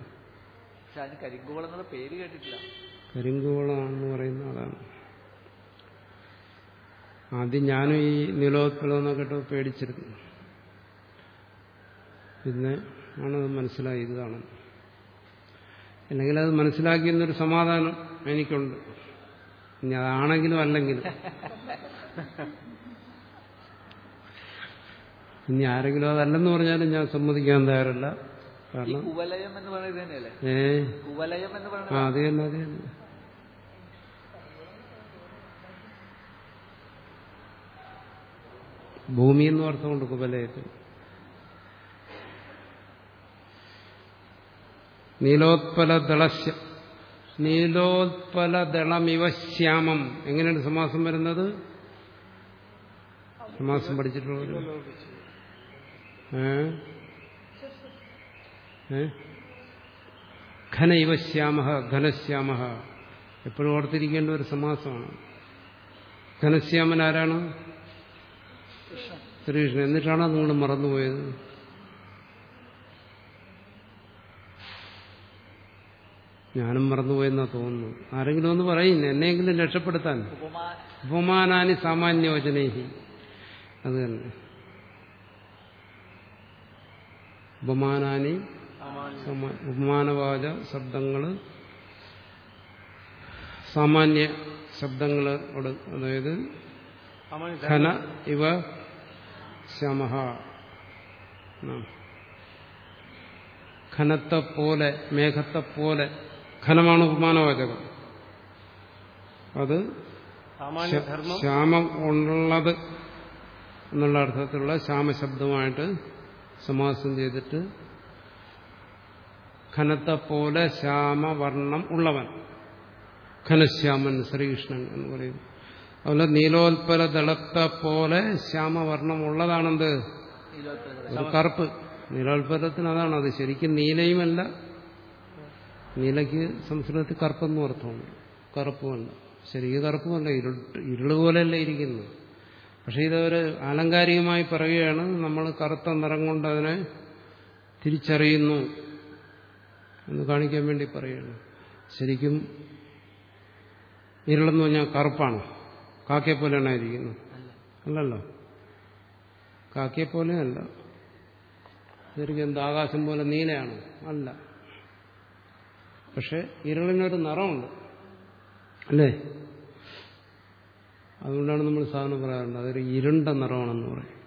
കരിങ്കുവളം കരിങ്കുവളമാണെന്ന് പറയുന്ന അതാണ് ആദ്യം ഞാനും ഈ നീലോത്പലം എന്നൊക്കെ ഇട്ട് പേടിച്ചിരുന്നു. പിന്നെ ആണത് മനസ്സിലായി ഇതാണ് അല്ലെങ്കിൽ അത് മനസ്സിലാക്കിയെന്നൊരു സമാധാനം എനിക്കുണ്ട്. ഇനി അതാണെങ്കിലും അല്ലെങ്കിലും. ഇനി ആരെങ്കിലും അതല്ലെന്ന് പറഞ്ഞാലും ഞാൻ സമ്മതിക്കാൻ തയ്യാറല്ല. കാരണം ഏ? ആ അത് തന്നെ അത് തന്നെ. ഭൂമി എന്ന് അർത്ഥമുണ്ട് കുബലയത്തിന് നീലോത്പല നീലോത്പലദളമിവ നീലോത്പല ദളമിവ ശ്യാമം. എങ്ങനെയാണ് സമാസം വരുന്നത്? സമാസം പഠിച്ചിട്ടുള്ളത് ഘന ഇവ ശ്യാമ ഘനശ്യാമ. എപ്പോഴും ഓർത്തിരിക്കേണ്ട ഒരു സമാസമാണ്. ഘനശ്യാമൻ ആരാണ്? ശ്രീകൃഷ്ണൻ എന്നിട്ടാണോ നിങ്ങൾ മറന്നുപോയത്? ഞാനും മറന്നുപോയെന്നാ തോന്നുന്നു. ആരെങ്കിലും ഒന്ന് പറയും എന്നെങ്കിലും രക്ഷപ്പെടുത്താൻ. ഉപമാ ഉപമാനാനി സാമാന്യോചനേഹി അത് തന്നെ. ഉപമാനാനി ഉപമാനവാച ശബ്ദങ്ങൾ സാമാന്യ ശബ്ദങ്ങൾ അതായത് ഖന ഇവ ശമഹ ഖനത്തെ പോലെ മേഘത്തെ പോലെ ഘനമാണ് ഉപമാനവാചകം. അത് ശ്യാമം ഉള്ളത് എന്നുള്ള അർത്ഥത്തിലുള്ള ശ്യാമശബ്ദമായിട്ട് സമാസം ചെയ്തിട്ട് ഖനത്തെ പോലെ ശ്യാമവർണം ഉള്ളവൻ. ഘനശ്യാമൻ ശ്രീകൃഷ്ണൻ എന്ന് പറയും. അതുപോലെ നീലോത്പല ദളത്തെ പോലെ ശ്യാമവർണം ഉള്ളതാണെന്ത്? കറുപ്പ്. നീലോത്പലത്തിന് അതാണ് അത്. ശരിക്കും നീലയുമല്ല നീലയ്ക്ക് സംസ്കൃതത്തിൽ കറുപ്പെന്നും അർത്ഥമുണ്ട് കറുപ്പുമല്ല. ശരിക്കും കറുപ്പുമല്ല. ഇരുട്ട് ഇരുൾ പോലെയല്ലേ ഇരിക്കുന്നു പക്ഷെ ഇതൊരു ആലങ്കാരികമായി പറയുകയാണ് നമ്മൾ കറുത്ത നിറം കൊണ്ട് അതിനെ തിരിച്ചറിയുന്നു എന്ന് കാണിക്കാൻ വേണ്ടി പറയുകയാണ്. ശരിക്കും ഇരുളെന്ന് പറഞ്ഞാൽ കറുപ്പാണ്. കാക്കയെ പോലെയാണ് ഇരിക്കുന്നത്. അല്ലല്ലോ. കാക്കയെ പോലെയല്ല. ശരിക്കും എന്ത് ആകാശം പോലെ നീലയാണ്. അല്ല. പക്ഷെ ഇരളിനൊരു നിറമുണ്ട്. അല്ലേ? അതുകൊണ്ടാണ് നമ്മൾ സാധനം പറയാറുണ്ട്. അതൊരു ഇരുണ്ട നിറമാണെന്ന് പറയും.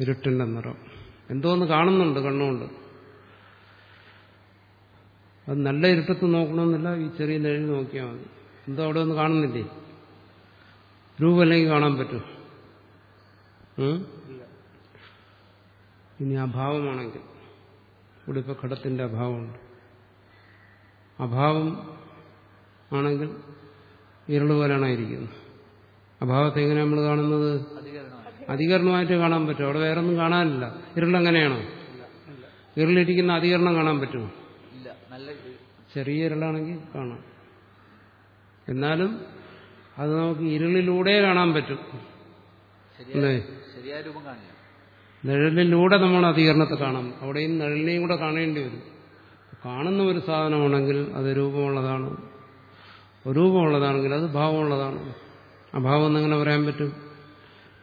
ഇരുട്ടിന്റെ നിറം. എന്തോന്ന് കാണുന്നുണ്ട് കണ്ണുകൊണ്ട്. അത് നല്ല ഇരുട്ടത്ത് നോക്കണമെന്നില്ല ഈ ചെറിയ നിഴൽ നോക്കിയാൽ മതി. എന്തോ അവിടെ ഒന്ന് കാണുന്നില്ലേ? രൂപമല്ലെങ്കിൽ കാണാൻ പറ്റും? ഇനി അഭാവമാണെങ്കിൽ. ഇവിടെ ഇപ്പോൾ ഘടത്തിന്റെ അഭാവമുണ്ട്. അഭാവം ആണെങ്കിൽ ഇരുൾ പോലെയാണ് ഇരിക്കുന്നത് അഭാവത്തെ എങ്ങനെ നമ്മൾ കാണുന്നത്? അധികരണമായിട്ട് കാണാൻ പറ്റും. അവിടെ വേറെ ഒന്നും കാണാനില്ല ഇരുളെങ്ങനെയാണോ ഇരുളിരിക്കുന്ന അധികരണം കാണാൻ പറ്റുമോ? ചെറിയ ഇരുളാണെങ്കിൽ കാണാം. എന്നാലും അത് നമുക്ക് ഇരുളിലൂടെ കാണാൻ പറ്റും. ശരിയായ രൂപം കാണില്ല. നിഴലിലൂടെ നമ്മൾ അധികരണത്തെ കാണാം. അവിടെയും നിഴലിനെയും കൂടെ കാണേണ്ടി വരും. കാണുന്ന ഒരു സാധനമാണെങ്കിൽ അത് രൂപമുള്ളതാണ്. രൂപമുള്ളതാണെങ്കിൽ അത് ഭാവമുള്ളതാണ്. അഭാവം എന്നെങ്ങനെ പറയാൻ പറ്റും?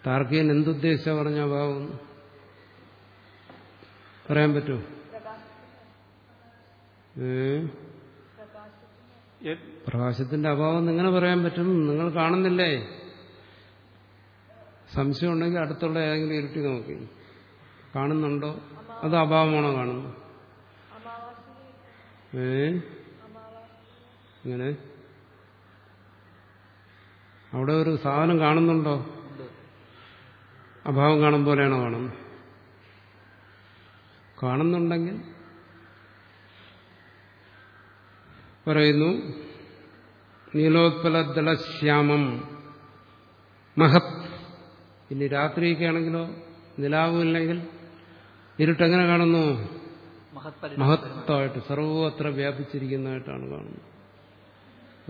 താർക്കികൻ എന്തുദ്ദേശിച്ച പറഞ്ഞ അഭാവം? പറയാൻ യത് പ്രകാശത്തിന്റെ അഭാവം എങ്ങനെ പറയാൻ പറ്റും? നിങ്ങൾ കാണുന്നില്ലേ? സംശയം ഉണ്ടെങ്കിൽ അടുത്തുള്ള ഏതെങ്കിലും ഇരുട്ടി നോക്കി. കാണുന്നുണ്ടോ? അത് അഭാവമാണോ കാണുന്നത്? ഏ? ഇങ്ങനെ അവിടെ ഒരു സാധനം കാണുന്നുണ്ടോ? അഭാവം കാണും പോലെയാണോ കാണുന്നത്? കാണുന്നുണ്ടെങ്കിൽ പറയുന്നു നീലോത്പലദളശ്യാമം മഹത്. ഇനി രാത്രിയൊക്കെ ആണെങ്കിലോ നിലാവുമില്ലെങ്കിൽ ഇരുട്ടെങ്ങനെ കാണുന്നു. മഹത് മഹത്തായിട്ട് സർവത്ര വ്യാപിച്ചിരിക്കുന്നതായിട്ടാണ് കാണുന്നത്.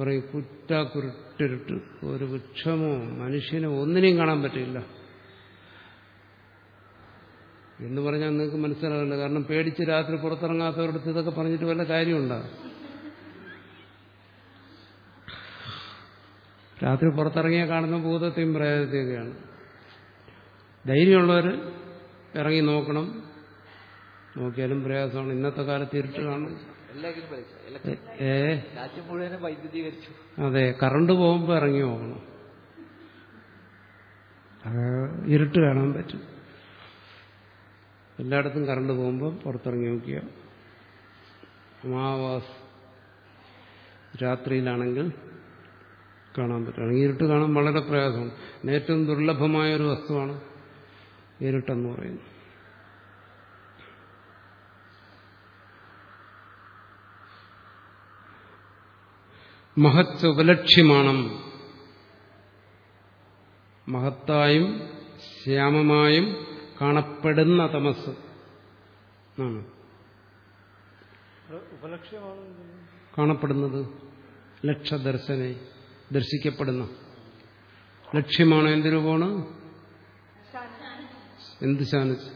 പറയും കുറ്റ കുരുട്ടിരുട്ട്. ഒരു വൃക്ഷമോ മനുഷ്യനോ ഒന്നിനെയും കാണാൻ പറ്റില്ല. എന്ന് പറഞ്ഞാൽ നിങ്ങൾക്ക് മനസ്സിലാവില്ല. കാരണം പേടിച്ച് രാത്രി പുറത്തിറങ്ങാത്തവരടുത്ത് ഇതൊക്കെ പറഞ്ഞിട്ട് വല്ല കാര്യമുണ്ടോ? രാത്രി പുറത്തിറങ്ങിയാൽ കാണുന്ന ഭൂതത്തെയും പ്രേതത്തെയൊക്കെയാണ് ധൈര്യമുള്ളവർ ഇറങ്ങി നോക്കണം. നോക്കിയാലും പ്രയാസമാണ്. ഇന്നത്തെ കാലത്ത് ഇരുട്ട് കാണും. എല്ലാവരും പരീക്ഷ. എല്ലാ ഏ? അതെ കറണ്ട് പോകുമ്പോൾ ഇറങ്ങി പോകണം. ഇരുട്ട് കാണാൻ പറ്റും. എല്ലായിടത്തും കറണ്ട് പോകുമ്പോൾ പുറത്തിറങ്ങി നോക്കിയ. അമാവാസ് രാത്രിയിലാണെങ്കിൽ കാണാൻ പറ്റും. ഇരുട്ട് കാണാൻ വളരെ പ്രയാസമാണ്. ഏറ്റവും ദുർലഭമായ ഒരു വസ്തുവാണ് ഇരുട്ടെന്ന് പറയുന്നത്. മഹച്ച് ഉപലക്ഷ്യമാണം മഹത്തായും ശ്യാമമായും കാണപ്പെടുന്ന തമസ് ആണ് കാണപ്പെടുന്നത് ലക്ഷദർശനെ ദർശിക്കപ്പെടുന്ന. ലക്ഷ്യമാണ് എന്ത് രൂപമാണ്? എന്ത് ശാനിച്ച്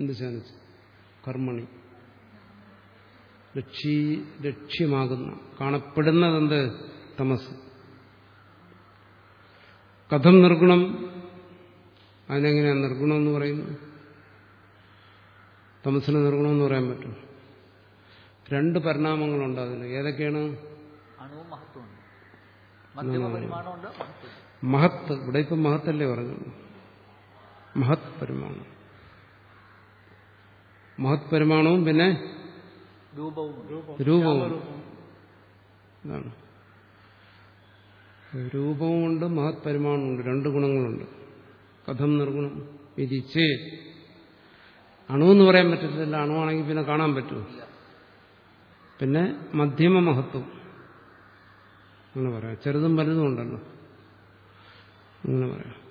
എന്ത് ശാനിച്ച് കർമ്മണി. ലക്ഷീ ലക്ഷ്യമാകുന്ന കാണപ്പെടുന്നതെന്ത്? തമസ്. കഥം നിർഗുണം. അതിനെങ്ങനെയാണ് നിർഗുണം എന്ന് പറയുന്നു തമസിന് നിർഗുണം എന്ന് പറയാൻ പറ്റും. രണ്ട് പരിണാമങ്ങളുണ്ട് അതിന്. ഏതൊക്കെയാണ്? മഹത്ത്. ഇവിടെ ഇപ്പം മഹത്തല്ലേ പറഞ്ഞു മഹത് പരിമാണം. മഹത് പരിമാണവും പിന്നെ രൂപവും. രൂപവും. ഇതാണ്. രൂപവുമുണ്ട് മഹത് പരിമാണമുണ്ട് രണ്ട് ഗുണങ്ങളുണ്ട്. കഥം നിർഗുണം വിധിച്ച്. അണുവെന്ന് പറയാൻ പറ്റത്തില്ല. അണുവാണെങ്കിൽ പിന്നെ കാണാൻ പറ്റുമോ പിന്നെ മധ്യമ മഹത്വം. അങ്ങനെ പറയാം. ചെറുതും വലുതും ഉണ്ടല്ലോ. അങ്ങനെ പറയാം.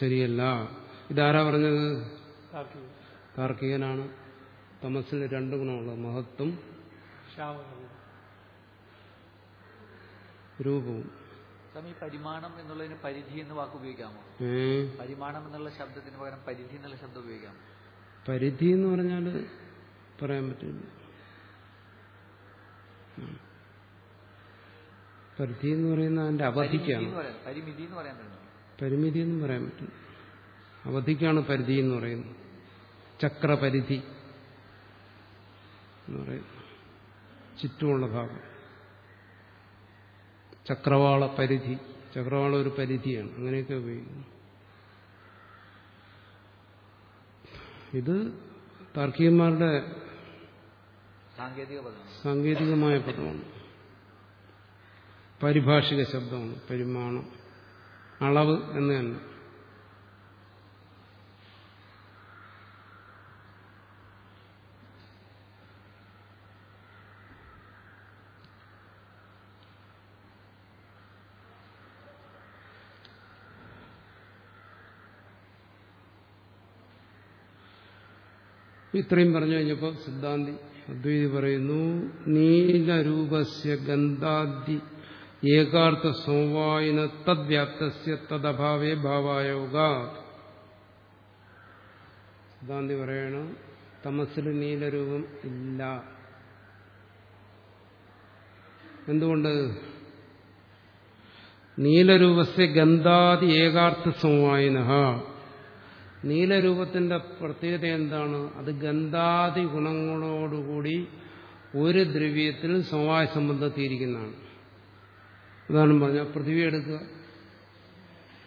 ശരിയല്ല. ഇതാരാ പറഞ്ഞത്? കാർക്കികനാണ്. താർക്കികനാണ് തമസിൽ രണ്ട് ഗുണമുള്ളത് മഹത്വം രൂപവും. സ്വാമി പരിമാണം എന്നുള്ളതിന് പരിധി എന്ന് വാക്ക് ഉപയോഗിക്കാമോ? പരിമാണം എന്നുള്ള ശബ്ദത്തിന് പകരം പരിധി എന്നുള്ള ശബ്ദം ഉപയോഗിക്കാമോ പരിധി എന്ന് പറഞ്ഞാൽ പറയാൻ പറ്റില്ല. പരിധി എന്ന് പറയുന്ന അതിന്റെ പരിമിതി അവധിക്കാണ് പരിമിതി എന്ന് പറയാൻ പറ്റും പരിമിതി എന്നും പറയാൻ പറ്റും അവധിക്കാണ് പരിധി എന്ന് പറയുന്നത് ചക്രപരിധി എന്ന് പറയുന്നത് ചുറ്റുമുള്ള ഭാഗം. ചക്രവാള പരിധി. ചക്രവാള ഒരു പരിധിയാണ്. അങ്ങനെയൊക്കെ ഉപയോഗിക്കുന്നു. ഇത് താർക്കികന്മാരുടെ സാങ്കേതികമായ പദമാണ്. പരിഭാഷിക ശബ്ദമാണ്. പരിമാണം. അളവ് എന്ന് തന്നെ ഇത്രയും പറഞ്ഞു കഴിഞ്ഞപ്പോൾ സിദ്ധാന്തി അദ്വൈതി പറയുന്നു നീലരൂപസ്യ ഗന്ധാദി ഏകാർത്ഥ സമവായന തദ്വ്യാപ്തസ്യ തദ്ഭാവേ ഭാവായോഗ. സിദ്ധാന്തി പറയണം തമസിൽ നീലരൂപം ഇല്ല. എന്തുകൊണ്ട്? നീലരൂപസ്യ ഗന്ധാദി ഏകാർത്ഥ സമവായന നീലരൂപത്തിന്റെ പ്രത്യേകത എന്താണ്? അത് ഗന്ധാതി ഗുണങ്ങളോടുകൂടി ഒരു ദ്രവ്യത്തിൽ സമവായ സംബന്ധത്തിയിരിക്കുന്നതാണ് ഉദാഹരണം പറഞ്ഞാൽ പൃഥ്വി എടുക്കുക.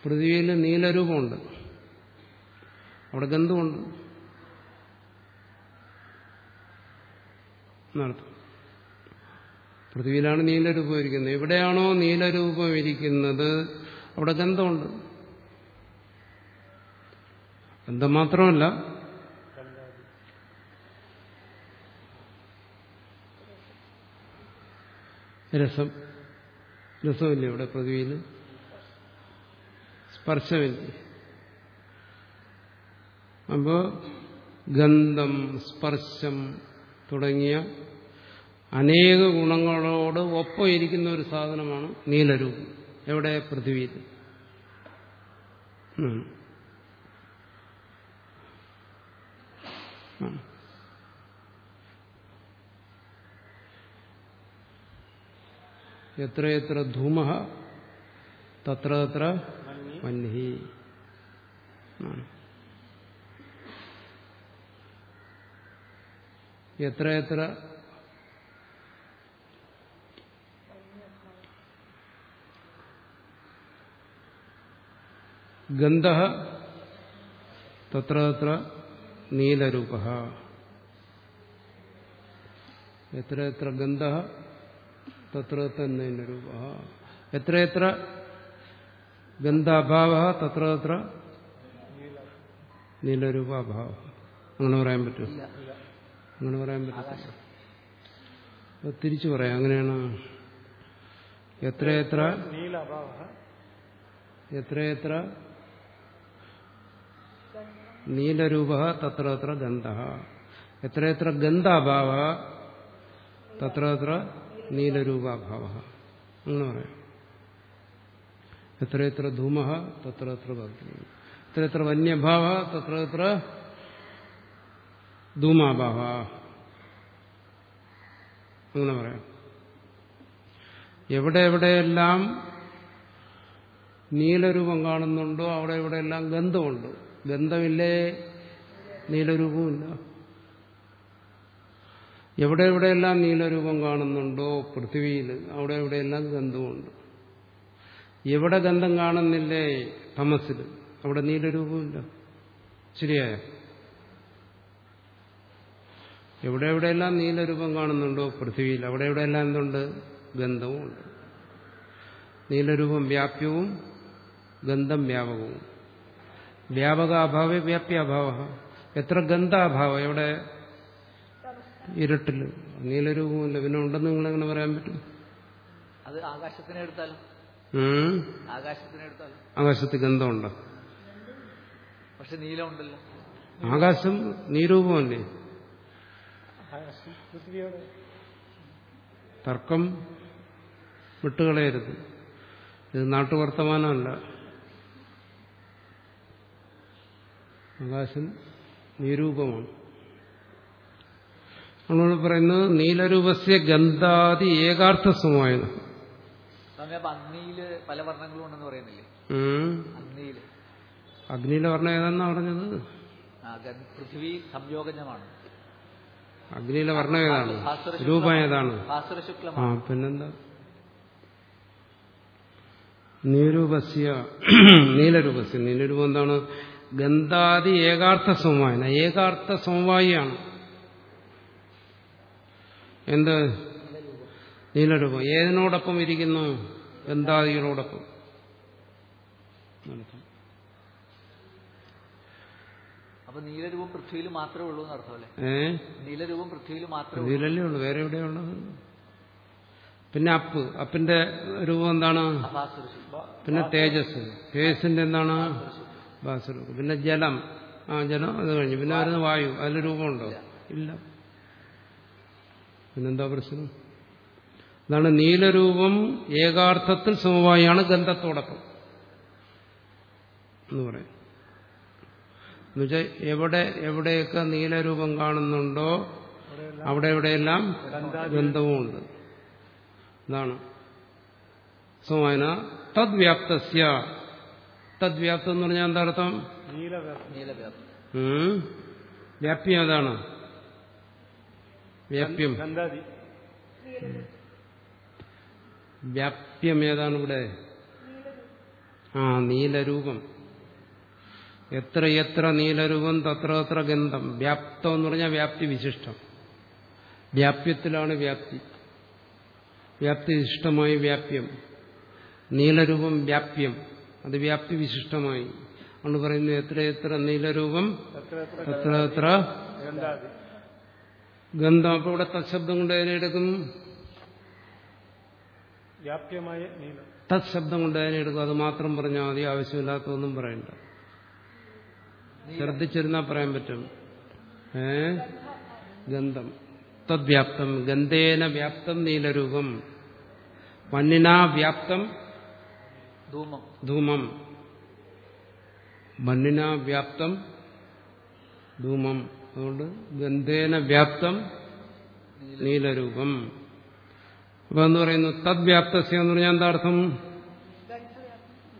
പൃഥ്വിയിൽ നീലരൂപമുണ്ട്. അവിടെ ഗന്ധമുണ്ട്. പൃഥ്വിയിലാണ് നീലരൂപം ഇരിക്കുന്നത്. എവിടെയാണോ നീലരൂപം ഇരിക്കുന്നത് അവിടെ ഗന്ധമുണ്ട്. ഗന്ധം മാത്രമല്ല രസം. രസമില്ല ഇവിടെ പൃഥ്വിയിൽ? സ്പർശമില്ല? അപ്പോ ഗന്ധം സ്പർശം തുടങ്ങിയ അനേക ഗുണങ്ങളോട് ഒപ്പം ഇരിക്കുന്ന ഒരു സാധനമാണ് നീലരൂപം. എവിടെ? പൃഥ്വിയിൽ. എത്രയെത്ര ധൂമ തത്ര തത്ര ആണ്. എത്രയെത്ര ഗന്ധ തത്ര തത്ര നീലരൂപ എത്ര എത്ര ഗന്ധ തത്ര തന്നെ രൂപ എത്ര എത്ര ഗന്ധാഭാവ തത്ര തത്ര നീലരൂപാഭാവ അങ്ങനെ പറയാൻ പറ്റുമോ? അങ്ങനെ പറയാൻ പറ്റും തിരിച്ചു പറയാം. അങ്ങനെയാണ്. എത്രയെത്ര എത്ര എത്രയെത്ര നീലരൂപ തത്ര തത്ര ഗന്ധ. എത്രയെത്ര ഗന്ധാഭാവ തത്ര തത്ര നീലരൂപാഭാവ എന്ന് പറയാം. എത്ര ധൂമ തത്ര എത്ര എത്ര എത്ര വന്യഭാവ തത്ര എത്ര ധൂമാഭാവ. അങ്ങനെ പറയാം. എവിടെ എവിടെയെല്ലാം നീലരൂപം കാണുന്നുണ്ടോ അവിടെ എവിടെയെല്ലാം ഗന്ധമുണ്ട്. ഗന്ധമില്ലേ? നീലരൂപമില്ല എവിടെ എവിടെയെല്ലാം നീലരൂപം കാണുന്നുണ്ടോ പൃഥ്വിയിൽ അവിടെ എവിടെയെല്ലാം ഗന്ധമുണ്ട്. എവിടെ ഗന്ധം കാണുന്നില്ലേ? തമസിൽ. അവിടെ നീലരൂപമില്ല. ശരിയായ? എവിടെ എവിടെയെല്ലാം നീലരൂപം കാണുന്നുണ്ടോ പൃഥ്വിയിൽ അവിടെ എവിടെയെല്ലാം എന്തുണ്ട്? ഗന്ധവുമുണ്ട് നീലരൂപം വ്യാപ്യവും ഗന്ധം വ്യാപകവും. വ്യാപക അഭാവ വ്യാപ്യ അഭാവ എത്ര ഗന്ധാഭാവം? എവിടെ? ഇരുട്ടിൽ നീലരൂപമില്ല പിന്നെ ഉണ്ടെന്ന് നിങ്ങൾ എങ്ങനെ പറയാൻ പറ്റും? അത് ആകാശത്തിനെ എടുത്താലും. ഉം? ആകാശത്തിനെ എടുത്താലും. ആകാശത്ത് ഗന്ധമുണ്ടോ പക്ഷെ നീലമുണ്ടല്ലോ. ആകാശം നീരൂപമല്ലേ? തർക്കം വിട്ടുകളയരുത്. ഇത് നാട്ടുവർത്തമാനമല്ല. ആകാശം നീരൂപമാണ്. നമ്മളോട് പറയുന്നത് നീലരൂപസ്യ ഗന്ധാതി ഏകാർത്ഥ സമയം പല വർണങ്ങളും ഉണ്ടെന്ന് പറയുന്നില്ലേ? അഗ്നിയിൽ. വർണം ഏതാന്നാ പറഞ്ഞത്? പൃഥ്വി സംയോഗജമാണ് അഗ്നിയിലെ വർണം ഏതാണ്? രൂപം ഏതാണ്? ആ പിന്നെന്താ? നീരൂപസ്യ നീലരൂപസ്യ. നീലരൂപം എന്താണ്? ഗന്ധാതി ഏകാർത്ഥ സമവായന ഏകാർത്ഥ സമവായിയാണ് എന്ത്? നീലരൂപം. ഏതിനോടൊപ്പം ഇരിക്കുന്നു? എന്താദികളോടൊപ്പം. അപ്പൊ നീലരൂപം പൃഥ്വിയിൽ മാത്രമേ ഉള്ളൂ എന്ന് അർത്ഥമല്ലേ ഏ? നീലരൂപം പൃഥ്വിയിൽ മാത്രമേ ഇതിലല്ലേ ഉള്ളു. വേറെ എവിടെയുള്ളത് പിന്നെ അപ്പ്. അപ്പിന്റെ രൂപം എന്താണ്? പിന്നെ തേജസ്. തേജസിന്റെ എന്താണ്? ബാസുരൂപം പിന്നെ ജലം. ആ ജലം അത് കഴിഞ്ഞു. പിന്നെ വരുന്ന വായു. അതിന്റെ രൂപമുണ്ടോ? ഇല്ല. പിന്നെന്താ പ്രശ്നം? അതാണ് നീലരൂപം ഏകാർത്ഥത്തിൽ സമവായാണ് ഗന്ധത്തോടൊപ്പം എന്ന് പറയും. എന്നുവെച്ചാൽ എവിടെ എവിടെയൊക്കെ നീലരൂപം കാണുന്നുണ്ടോ അവിടെ എവിടെയെല്ലാം ഗന്ധവുമുണ്ട് എന്താണ് സമവായന തദ്വ്യാപ്തസ്യ. തദ്വ്യാപ്തം എന്ന് പറഞ്ഞാൽ എന്താ അർത്ഥം? അതാണ് നീലവ്യാപ്തി. ഉം? വ്യാപ്യം. വ്യാപ്യം ഏതാണ് ഇവിടെ? ആ നീലരൂപം. എത്ര എത്ര നീലരൂപം തത്ര തത്ര ഗന്ധം. വ്യാപ്തം എന്ന് പറഞ്ഞാൽ വ്യാപ്തി വിശിഷ്ടം. വ്യാപ്യത്തിലാണ് വ്യാപ്തി. വ്യാപ്തി വിശിഷ്ടമായി വ്യാപ്യം. നീലരൂപം വ്യാപ്യം. അത് വ്യാപ്തി വിശിഷ്ടമായി. അതുകൊണ്ട് പറയുന്നു എത്ര എത്ര നീലരൂപം എത്ര എത്ര ഗന്ധം അപ്പൊ ഇവിടെ തത്ശബ്ദം കൊണ്ട് അതിനെ എടുക്കും വ്യാപ്യമായ നീലം തത്ശബ്ദം കൊണ്ട് അതിനെ എടുക്കും അത് മാത്രം പറഞ്ഞാൽ മതി. ആവശ്യമില്ലാത്തതൊന്നും പറയണ്ട. ശ്രദ്ധിച്ചിരുന്നാ പറയാൻ പറ്റും. ഏ? ഗന്ധം. തദ്വ്യാപ്തം. ഗന്ധേന വ്യാപ്തം നീലരൂപം. മണ്ണിനാ വ്യാപ്തം ധൂമം. ധൂമം. മണ്ണിനാ വ്യാപ്തം ധൂമം. അതുകൊണ്ട് ഗന്ധേന വ്യാപ്തം നീലരൂപം. അപ്പൊ എന്ന് പറയുന്നു തദ്വ്യാപ്തസ്യ എന്ന് പറഞ്ഞാൽ എന്താ അർത്ഥം?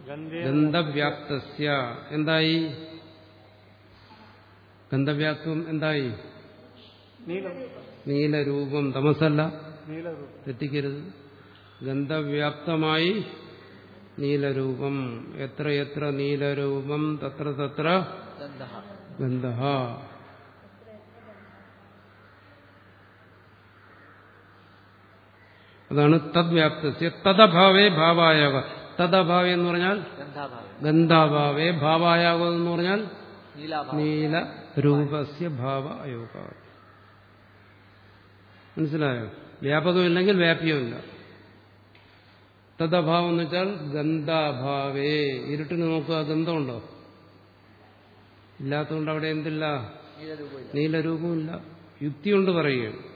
ഗന്ധേ ഗന്ധവ്യാപ്തസ്യ. എന്തായി? ഗന്ധവ്യാപ്തം എന്തായി? നീലം. നീലരൂപം. തമസല്ല. തെറ്റിക്കരുത്. ഗന്ധവ്യാപ്തമായി നീലരൂപം. എത്ര എത്ര നീലരൂപം തത്ര തത്ര ഗന്ധ അതാണ് തദ്വ്യാപ്തസ്യ. തദഭാവേ ഭാവായാക തദഭാവ എന്ന് പറഞ്ഞാൽ ഗന്ധാഭാവം. ഭാവായവ എന്ന് പറഞ്ഞാൽ നീല രൂപസ്യ ഭാവ അയോഗ. മനസ്സിലായോ? വ്യാപകമില്ലെങ്കിൽ വ്യാപ്യമില്ല തദഭാവം എന്ന് വെച്ചാൽ ഗന്ധാഭാവേ. ഇരുട്ടിന് നോക്കുക ഗന്ധമുണ്ടോ? ഇല്ലാത്തതുകൊണ്ട് അവിടെ എന്തില്ല? നീലരൂപമില്ല. യുക്തി കൊണ്ട് പറയുകയാണ്.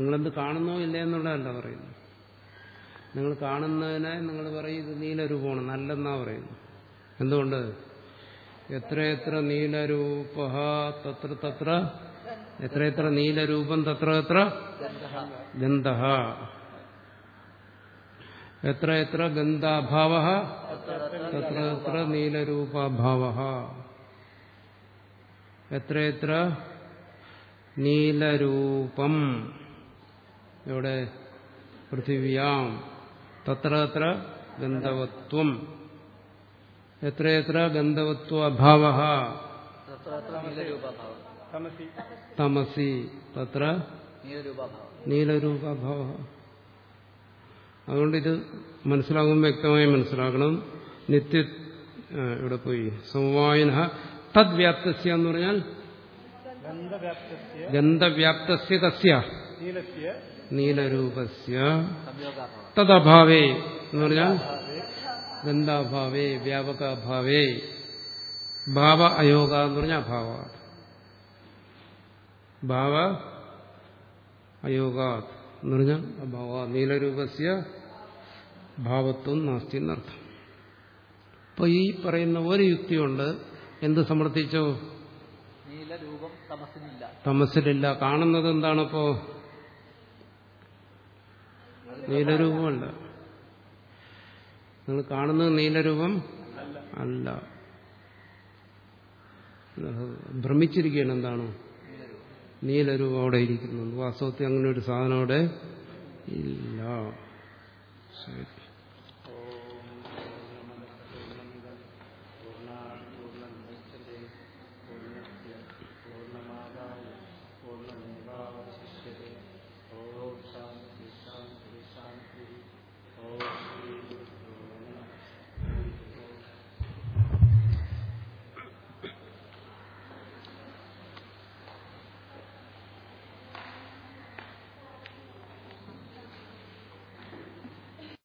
നിങ്ങളെന്ത് കാണുന്നോ ഇല്ല എന്നുള്ളതല്ല പറയുന്നത്. നിങ്ങൾ കാണുന്നതിനെ നിങ്ങൾ പറയും ഇത് നീലരൂപമാണ് നല്ലെന്നാ പറയുന്നു എന്തുകൊണ്ട്? എത്രയെത്ര നീലരൂപ തത്ര തത്ര എത്രയെത്ര നീലരൂപം തത്ര എത്ര ഗന്ധ എത്ര എത്ര ഗന്ധാഭാവ തത്ര എത്ര നീലരൂപാഭാവ എത്രയെത്ര? എത്ര നീലരൂപം. എവിടെ പൃഥിവ്യാം. തത്ര തത്ര ഗന്ധവത്വം? എത്രയെത്ര ഗന്ധവത്വ അഭാവ തമസി. തത്ര നീലരൂപാഭാവ. അതുകൊണ്ട് ഇത് മനസ്സിലാകുമ്പോൾ വ്യക്തമായി മനസ്സിലാക്കണം നിത്യ ഇവിടെ പോയി. സമവായന തദ്വ്യാപ്തസ്യ എന്ന് പറഞ്ഞാൽ ഗന്ധവ്യാപ്തസ്യ. നീലസ്യ. നീലരൂപസ്യ തദഭാവേ എന്ന് പറഞ്ഞാൽ ഗന്ധാഭാവേ വ്യാപകാഭാവേ ഭാവ അയോഗ എന്ന് പറഞ്ഞാൽ അഭാവ ഭാവ അയോഗ എന്ന് പറഞ്ഞാൽ അഭാവ. നീലരൂപസ്യ ഭാവത്വം നാസ്തി എന്നർത്ഥം. അപ്പൊ ഈ പറയുന്ന ഒരു യുക്തിയുണ്ട്. എന്ത് സമർത്ഥിച്ചോ? തമസിലില്ല കാണുന്നത് എന്താണപ്പോ? നീലരൂപമല്ല. നിങ്ങൾ കാണുന്നത് നീലരൂപം അല്ല. ഭ്രമിച്ചിരിക്കുകയാണ് എന്താണ്? നീലരൂപം അവിടെ ഇരിക്കുന്നത് വാസ്തവത്തിൽ അങ്ങനെ ഒരു സാധനം അവിടെ ഇല്ല. ശരി.